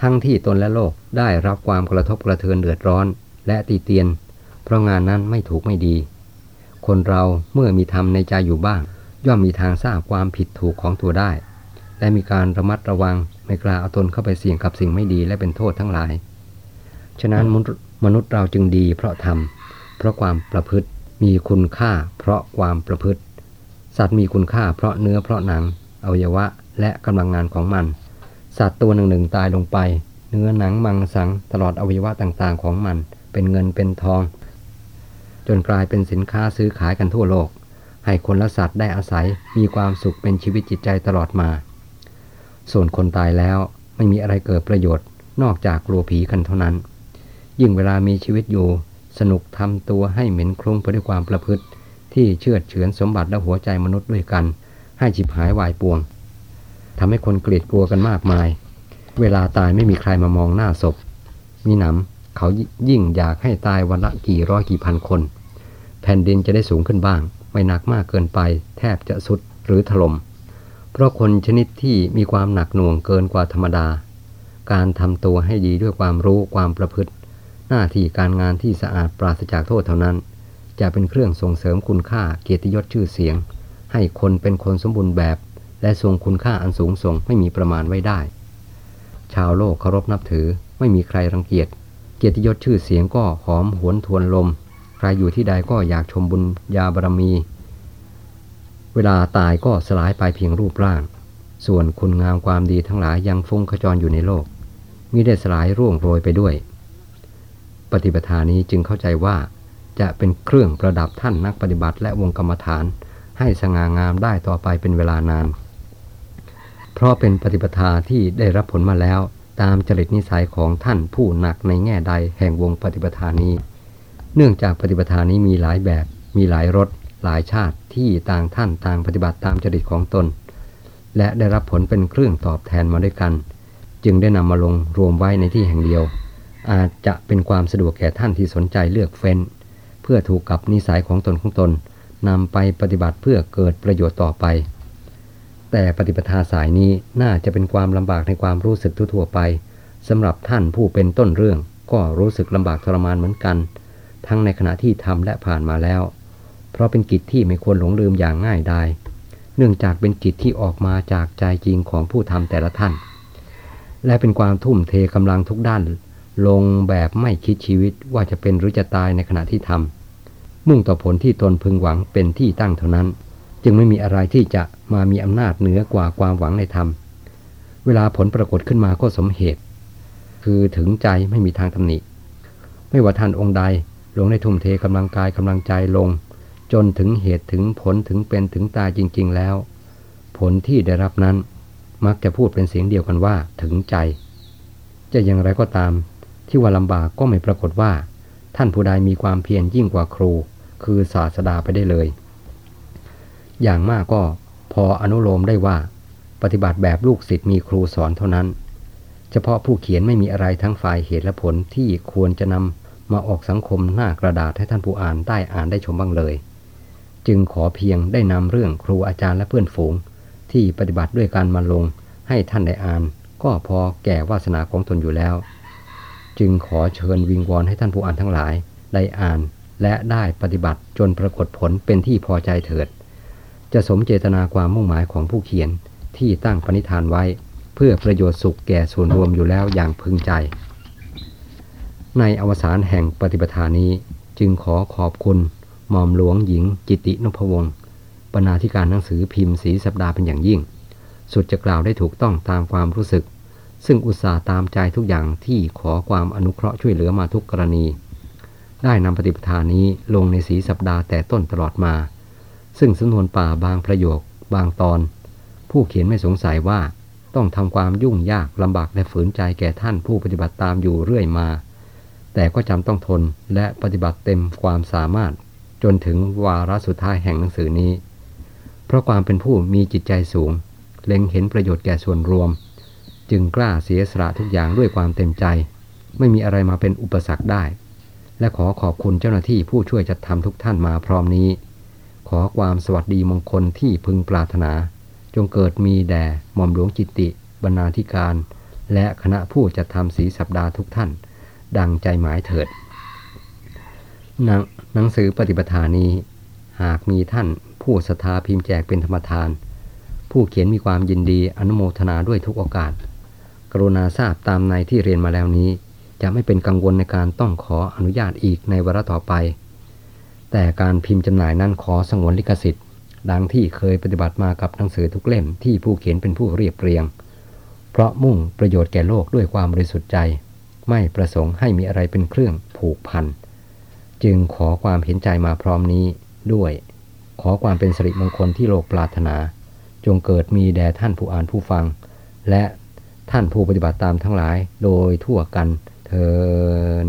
ทั้งที่ตนและโลกได้รับความกระทบกระเทือนเดือดร้อน และตีเตียน เพราะงานนั้นไม่ถูกไม่ดี คนเราเมื่อมีธรรมในใจอยู่บ้าง ย่อมมีทางทราบความผิดถูกของตัวได้ และมีการระมัดระวังไม่กล้าเอาตนเข้าไปเสี่ยงกับสิ่งไม่ดีและเป็นโทษทั้งหลาย ฉะนั้นมนุษย์เราจึงดีเพราะทำเพราะความประพฤติมีคุณค่า เพราะความประพฤติ สัตว์มีคุณค่า เพราะเนื้อเพราะหนัง อวัยวะและกำลังงานของมัน สัตว์ตัวหนึ่งหนึ่งตายลงไป เนื้อหนังมังสังตลอดอวัยวะต่างๆ ของมัน เป็นเงินเป็นทอง จนกลายเป็นสินค้าซื้อขายกันทั่วโลก ให้คนและสัตว์ได้อาศัยมีความสุขเป็นชีวิตจิตใจตลอดมา ส่วนคนตายแล้วไม่มีอะไรเกิดประโยชน์ นอกจากกลัวผีกันเท่านั้น ยิ่งเวลามีชีวิตอยู่ สนุกทำตัวให้เหม็นคลุ้งไปด้วยความประพฤติ ที่เชื่อเฉือนสมบัติและหัวใจมนุษย์ด้วยกัน ให้ฉิบหายวายปวงทำให้คนเกลียดกลัวกันมากมาย เวลาตายไม่มีใครมามองหน้าศพ มีหนำเขายิ่งอยากให้ตายวันละกี่ร้อยกี่พันคน แผ่นดินจะได้สูงขึ้นบ้าง ไม่หนักมากเกินไป แทบจะสุดหรือถลม่ม เพราะคนชนิดที่มีความหนักหน่วงเกินกว่าธรรมดา การทำตัวให้ดีด้วยความรู้ความประพฤติ หน้าที่การงานที่สะอาดปราศจากโทษเท่านั้น จะเป็นเครื่องส่งเสริมคุณค่าเกียรติยศชื่อเสียง ให้คนเป็นคนสมบูรณ์แบบ และทรงคุณค่าอันสูงส่งไม่มีประมาณไว้ได้ ชาวโลกเคารพนับถือไม่มีใครรังเกียจเกียรติยศชื่อเสียงก็หอมหวนทวนลม ใครอยู่ที่ใดก็อยากชมบุญญาบารมี เวลาตายก็สลายไปเพียงรูปร่าง ส่วนคุณงามความดีทั้งหลายยังฟุ้งขจรอยู่ในโลกมิได้สลายร่วงโรยไปด้วย ปฏิปทานี้จึงเข้าใจว่าจะเป็นเครื่องประดับท่านนักปฏิบัติและวงกรรมฐาน ให้สง่างามได้ต่อไปเป็นเวลานาน เพราะเป็นปฏิปทาที่ได้รับผลมาแล้วตามจริตนิสัยของท่านผู้หนักในแง่ใดแห่งวงปฏิปทานี้ เนื่องจากปฏิปทานี้มีหลายแบบ มีหลายรสหลายชาติที่ต่างท่านต่างปฏิบัติตามจริตของตน และได้รับผลเป็นเครื่องตอบแทนมาด้วยกัน จึงได้นำมาลงรวมไว้ในที่แห่งเดียว อาจจะเป็นความสะดวกแก่ท่านที่สนใจเลือกเฟ้น เพื่อถูกกับนิสัยของตนของตนนำไปปฏิบัติเพื่อเกิดประโยชน์ต่อไป แต่ปฏิปทาสายนี้น่าจะเป็นความลำบากในความรู้สึกทั่วไปสำหรับท่านผู้เป็นต้นเรื่องก็รู้สึกลำบากทรมานเหมือนกัน ทั้งในขณะที่ทำและผ่านมาแล้ว เพราะเป็นกิจที่ไม่ควรหลงลืมอย่างง่ายดายเนื่องจากเป็นกิจที่ออกมาจากใจจริงของผู้ทำแต่ละท่าน และเป็นความทุ่มเทกำลังทุกด้าน ลงแบบไม่คิดชีวิตว่าจะเป็นหรือจะตายในขณะที่ทำมุ่งต่อผลที่ตนพึงหวังเป็นที่ตั้งเท่านั้น จึงไม่มีอะไรที่จะมามีอำนาจเหนือกว่าความหวังในธรรม เวลาผลปรากฏขึ้นมาก็สมเหตุ คือถึงใจไม่มีทางตำหนิ ไม่ว่าท่านองค์ใด ลงในทุ่มเทกำลังกายกำลังใจลง จนถึงเหตุถึงผลถึงเป็นถึงตายจริง ๆ แล้ว ผลที่ได้รับนั้นมักจะพูดเป็นเสียงเดียวกันว่าถึงใจ จะอย่างไรก็ตาม ที่ว่าลำบากก็ไม่ปรากฏว่า ท่านผู้ใดมีความเพียรยิ่งกว่าครู คือศาสดาไปได้เลย อย่างมากก็พออนุโลมได้ว่า ปฏิบัติแบบลูกศิษย์มีครูสอนเท่านั้น เฉพาะผู้เขียนไม่มีอะไรทั้งฝ่ายเหตุและผลที่ควรจะนำ มาออกสังคมหน้ากระดาษให้ท่านผู้อ่านได้อ่านได้ชมบ้างเลย จึงขอเพียงได้นำเรื่องครูอาจารย์และเพื่อนฝูง ที่ปฏิบัติด้วยการมาลงให้ท่านได้อ่าน ก็พอแก่วาสนาของตนอยู่แล้ว จึงขอเชิญวิงวอนให้ท่านผู้อ่านทั้งหลายได้อ่านและได้ปฏิบัติจนปรากฏผลเป็นที่พอใจเถิด จะสมเจตนาความมุ่งหมายของผู้เขียนที่ตั้งปณิธานไว้ เพื่อประโยชน์สุขแก่ส่วนรวมอยู่แล้วอย่างพึงใจ ในอวสานแห่งปฏิปทานี้จึงขอขอบคุณหม่อมหลวงหญิงจิตินพวงศ์บรรณาธิการหนังสือพิมพ์สีสัปดาห์เป็นอย่างยิ่ง สุดจะกล่าวได้ถูกต้องตามความรู้สึก ซึ่งอุตส่าห์ตามใจทุกอย่างที่ขอความอนุเคราะห์ช่วยเหลือมาทุกกรณี ได้นำปฏิปทานี้ลงในสีสัปดาห์แต่ต้นตลอดมา ซึ่งสำนวนป่าบางประโยค บางตอน ผู้เขียนไม่สงสัยว่าต้องทำความยุ่งยากลำบากและฝืนใจแก่ท่านผู้ปฏิบัติตามอยู่เรื่อยมา แต่ก็จำต้องทนและปฏิบัติเต็มความสามารถ จนถึงวาระสุดท้ายแห่งหนังสือนี้ เพราะความเป็นผู้มีจิตใจสูง เล็งเห็นประโยชน์แก่ส่วนรวม จึงกล้าเสียสละทุกอย่างด้วยความเต็มใจ ไม่มีอะไรมาเป็นอุปสรรคได้ และขอขอบคุณเจ้าหน้าที่ผู้ช่วยจัดทำทุกท่านมาพร้อมนี้ ขอความสวัสดีมงคลที่พึงปรารถนา จงเกิดมีแด่หม่อมหลวงจิตติบรรณาธิการ และคณะผู้จัดทำสีสัปดาห์ทุกท่าน ดังใจหมายเถิดหนังหนังสือปฏิปทานี้ หากมีท่านผู้ศรัทธาพิมพ์แจกเป็นธรรมทานผู้ผู้เขียนมีความยินดีอนุโมทนาด้วยทุกโอกาส กรุณาทราบตามในที่เรียนมาแล้วนี้ จะไม่เป็นกังวลในการต้องขออนุญาตอีกในวาระต่อไป แต่การพิมพ์จำหน่ายนั้นขอสงวนลิขสิทธิ์ดังที่เคยปฏิบัติมากับหนังสือทุกเล่มที่ผู้เขียนเป็นผู้เรียบเรียง เพราะมุ่งประโยชน์แก่โลกด้วยความบริสุทธิ์ใจ ไม่ประสงค์ให้มีอะไรเป็นเครื่องผูกพัน จึงขอความเห็นใจมาพร้อมนี้ด้วย ขอความเป็นสิริมงคลที่โลกปรารถนา จงเกิดมีแด่ท่านผู้อ่านผู้ฟัง และท่านผู้ปฏิบัติตามทั้งหลายโดยทั่วกันเทิน